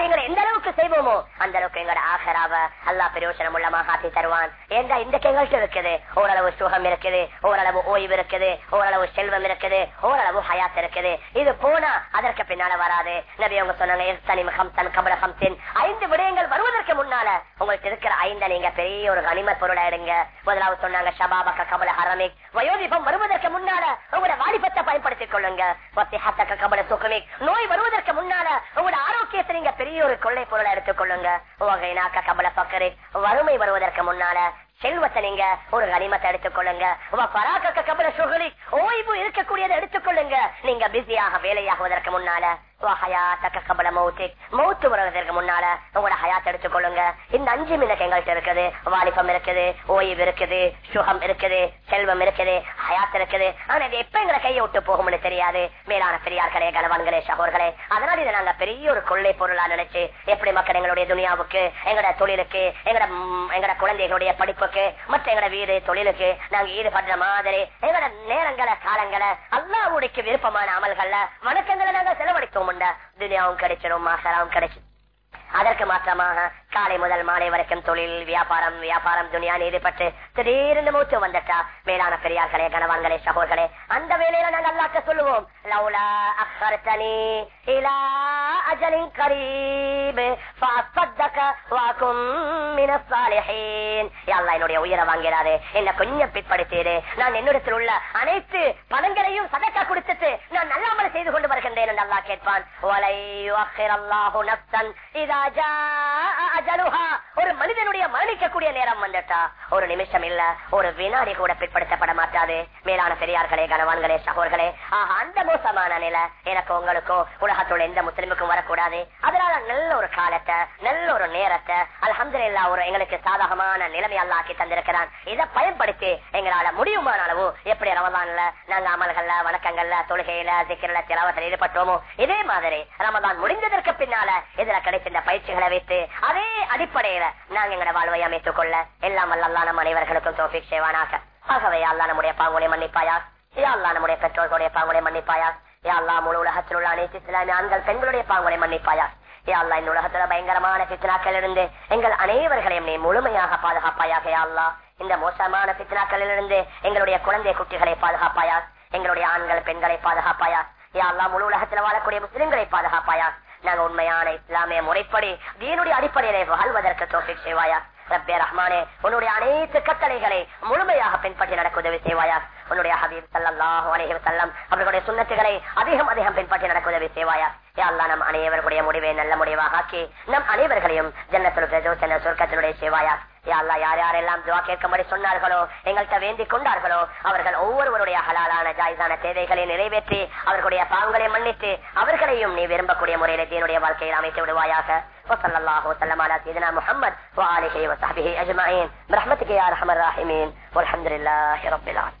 எங்களை எந்த அளவுக்கு செய்வோமோ அந்த அளவுக்கு எங்களோட ஆகராவ அல்லா பிரயோசனம் உள்ளமாக ஆத்தி தருவான். ஏண்டா இந்த எங்கள்கிட்ட இருக்குது? ஓரளவு சுகம் இருக்குது ஓரளவு ஓய்வு இருக்குது ஓரளவு செல்வம் இருக்குது ஓரளவு ஹயாத் இருக்குது. இது போனா அதற்கு பின்னால வராது. நபி அவங்க சொன்னாங்க ஹம்சன் கபல ஹம்சின்." ஐந்து விடயங்கள் வருவதற்கு முன்னால உங்களுக்கு இருக்கிற ஐந்த நீங்க பெரிய ஒரு கனிம பொருளை எடுங்க. முதலாவது சொன்னாங்க ஷபாபக்க கபல ஹரமிக். வயோதிபம் வருவதற்கு முன்னால உங்களோட வாலிபத்தை பயன்படுத்திக் கொள்ளுங்க. கபல சுகமிக். நோய் வருவதற்கு முன்னால உங்களோட ஆரோக்கியத்தை நீங்க பெரிய ஒரு கொள்ளை பொருளை எடுத்துக்கொள்ளுங்க கொள்ளுங்க. கபல பக்கரு வறுமை வருவதற்கு முன்னால செல்வத்தை நீங்க ஒரு கனிமத்தை எடுத்துக்கொள்ளுங்க பராக்க கபல சுகலி ஓய்வு இருக்கக்கூடியதை எடுத்துக்கொள்ளுங்க நீங்க பிஸியாக வேலையாகுவதற்கு முன்னால ஹயாத்தக்க கபல மௌத்திக் மௌத்து வருவதற்கு முன்னால உங்களோட ஹயாத் எடுத்துக் கொள்ளுங்க. இந்த அஞ்சு மின்னக்கு எங்கள்கிட்ட இருக்குது. வாலிபம் இருக்குது ஓய்வு இருக்குது சுகம் இருக்குது செல்வம் இருக்குது ஹயாத் இருக்குது. ஆனா இது எப்ப எங்களை கையை விட்டு போகும்னு தெரியாது. மேலான பெரியார்களே கணவான்களே சகோர்களே அதனால இதை நாங்க பெரிய ஒரு கொள்ளை பொருளா நினைச்சு எப்படி மக்கள் எங்களுடைய துணியாவுக்கு எங்களோட தொழிலுக்கு எங்களோட ம், எங்களோட குழந்தைகளுடைய படிப்புக்கு மற்ற எங்களோட வீடு தொழிலுக்கு நாங்க ஈடுபடுற மாதிரி எங்களோட நேரங்களை காலங்களை அல்லாவுடைக்கு விருப்பமான அமல்கள்ல வணக்கங்களை நாங்க செலவழித்தோம். துனியாவும் கிடைச்சிடும் மாசராவும் கிடைச்சிடும். அதற்கு மாற்றமாக காலை முதல் மாலை வரைக்கும் தொழில் வியாபாரம் வியாபாரம் துணியான் ஈடுபட்டு திடீர்னு மூச்சு வந்துட்டா. மேலான பெரியார்களே கணவான்களே சகோர்களே அந்த வேலையில நாங்கள் அல்லாக்க சொல்லுவோம். என்னுடைய உயிரை வாங்கிறாரு என்ன கொஞ்சம் பிற்படுத்தியது நான் என்னிடத்தில் உள்ள அனைத்து பணங்களையும் சதக்கா கொடுத்துட்டு நான் நல்லாமல் செய்து கொண்டு வருகின்றேன் என்று அல்லா கேட்பான். ஒரு மனிதனுடைய மரணிக்கக்கூடிய நேரம் வந்துட்டா. ஒரு நிமிஷம் இல்ல ஒரு வினாடி கூட பிற்படுத்தப்பட மாட்டாது. மேலான பெரியார்களே கனவான்களே சகோர்களே ஆஹா அந்த மோசமான நிலை. எனக்கு உங்களுக்கும் உலகத்தோட எந்த முஸ்லிமுக்கும் வரக்கூடாது. அதனால நல்ல ஒரு காலத்தை நல்ல ஒரு நேரத்தை அலமது ஒரு எங்களுக்கு சாதகமான நிலைமை அல்லாக்கி தந்திருக்கிறான். இதை பயன்படுத்தி எங்களால முடியுமான அளவு எப்படி ரமதான்ல நாங்க அமல்கள்ல வணக்கங்கள்ல தொழுகையில சிக்கல திலாவத்தில் ஈடுபட்டோமோ? இதே மாதிரி ரமதான் முடிந்ததற்கு பின்னால இதுல கிடைக்கின்ற பயிற்சிகளை வைத்து அதே அடிப்படையில நாங்க எங்களோட வாழ்வை அமைத்துக் கொள்ள எல்லாம் வல்ல நம் அனைவர்களுக்கும் தோஃபிக் செய்வானாக. ஆகவே அல்லா நம்முடைய பாங்குனை மன்னிப்பாயா? யாழ்லா நம்முடைய பெற்றோர்களுடைய பாங்குனை மன்னிப்பாயா? யாழ்லா முழு உலகத்தில் உள்ள அனைத்து இஸ்லாமிய ஆண்கள் பெண்களுடைய பாங்குடைய மன்னிப்பாயா? யா இந்த உலகத்துல பயங்கரமான பித்னாக்கள் இருந்து எங்கள் அனைவர்களையும் நீ முழுமையாக பாதுகாப்பாயாக யா இந்த மோசமான பித்னாக்களில் இருந்து எங்களுடைய குழந்தை குட்டிகளை பாதுகாப்பாயா? எங்களுடைய ஆண்கள் பெண்களை பாதுகாப்பாயா? யா முழு உலகத்தில் வாழக்கூடிய முஸ்லிம்களை பாதுகாப்பாயா? நாங்கள் உண்மையான இஸ்லாமிய முறைப்படி தீனுடைய அடிப்படையிலே வாழ்வதற்கு தோஃபிக் செய்வாயா? ரப்பே ரஹ்மானே உன்னுடைய அனைத்து கட்டளைகளை முழுமையாக பின்பற்றி நடக்க உதவி செய்வாயா? உன்னுடைய ஹபீப் சல்லல்லாஹு அலைஹி வஸல்லம் அவர்களுடைய சுன்னத்துகளை அதிகம் அதிகம் பின்பற்றி நடக்க உதவி செய்வாயா யா அல்லாஹ் நம் அனைவருடைய முடிவை நல்ல முடிவாக ஆக்கி நம் அனைவர்களையும் ஜன்னத்துல் பிரதோஸ் என்ற சொர்க்கத்தினுடைய செய்வாயா யா அல்லாஹ் யார் யாரெல்லாம் துவா கேட்கும்படி சொன்னார்களோ எங்கள்கிட்ட வேண்டிக் கொண்டார்களோ அவர்கள் ஒவ்வொருவருடைய ஹலாலான ஜாயிசான தேவைகளை நிறைவேற்றி அவர்களுடைய பாவங்களை மன்னித்து அவர்களையும் நீ விரும்பக்கூடிய முறையில தீனுடைய வாழ்க்கையில் அமைத்து விடுவாயாக وصلى الله وسلم على سيدنا محمد وآله وصحبه أجمعين برحمتك يا أرحم الراحمين والحمد لله رب العالمين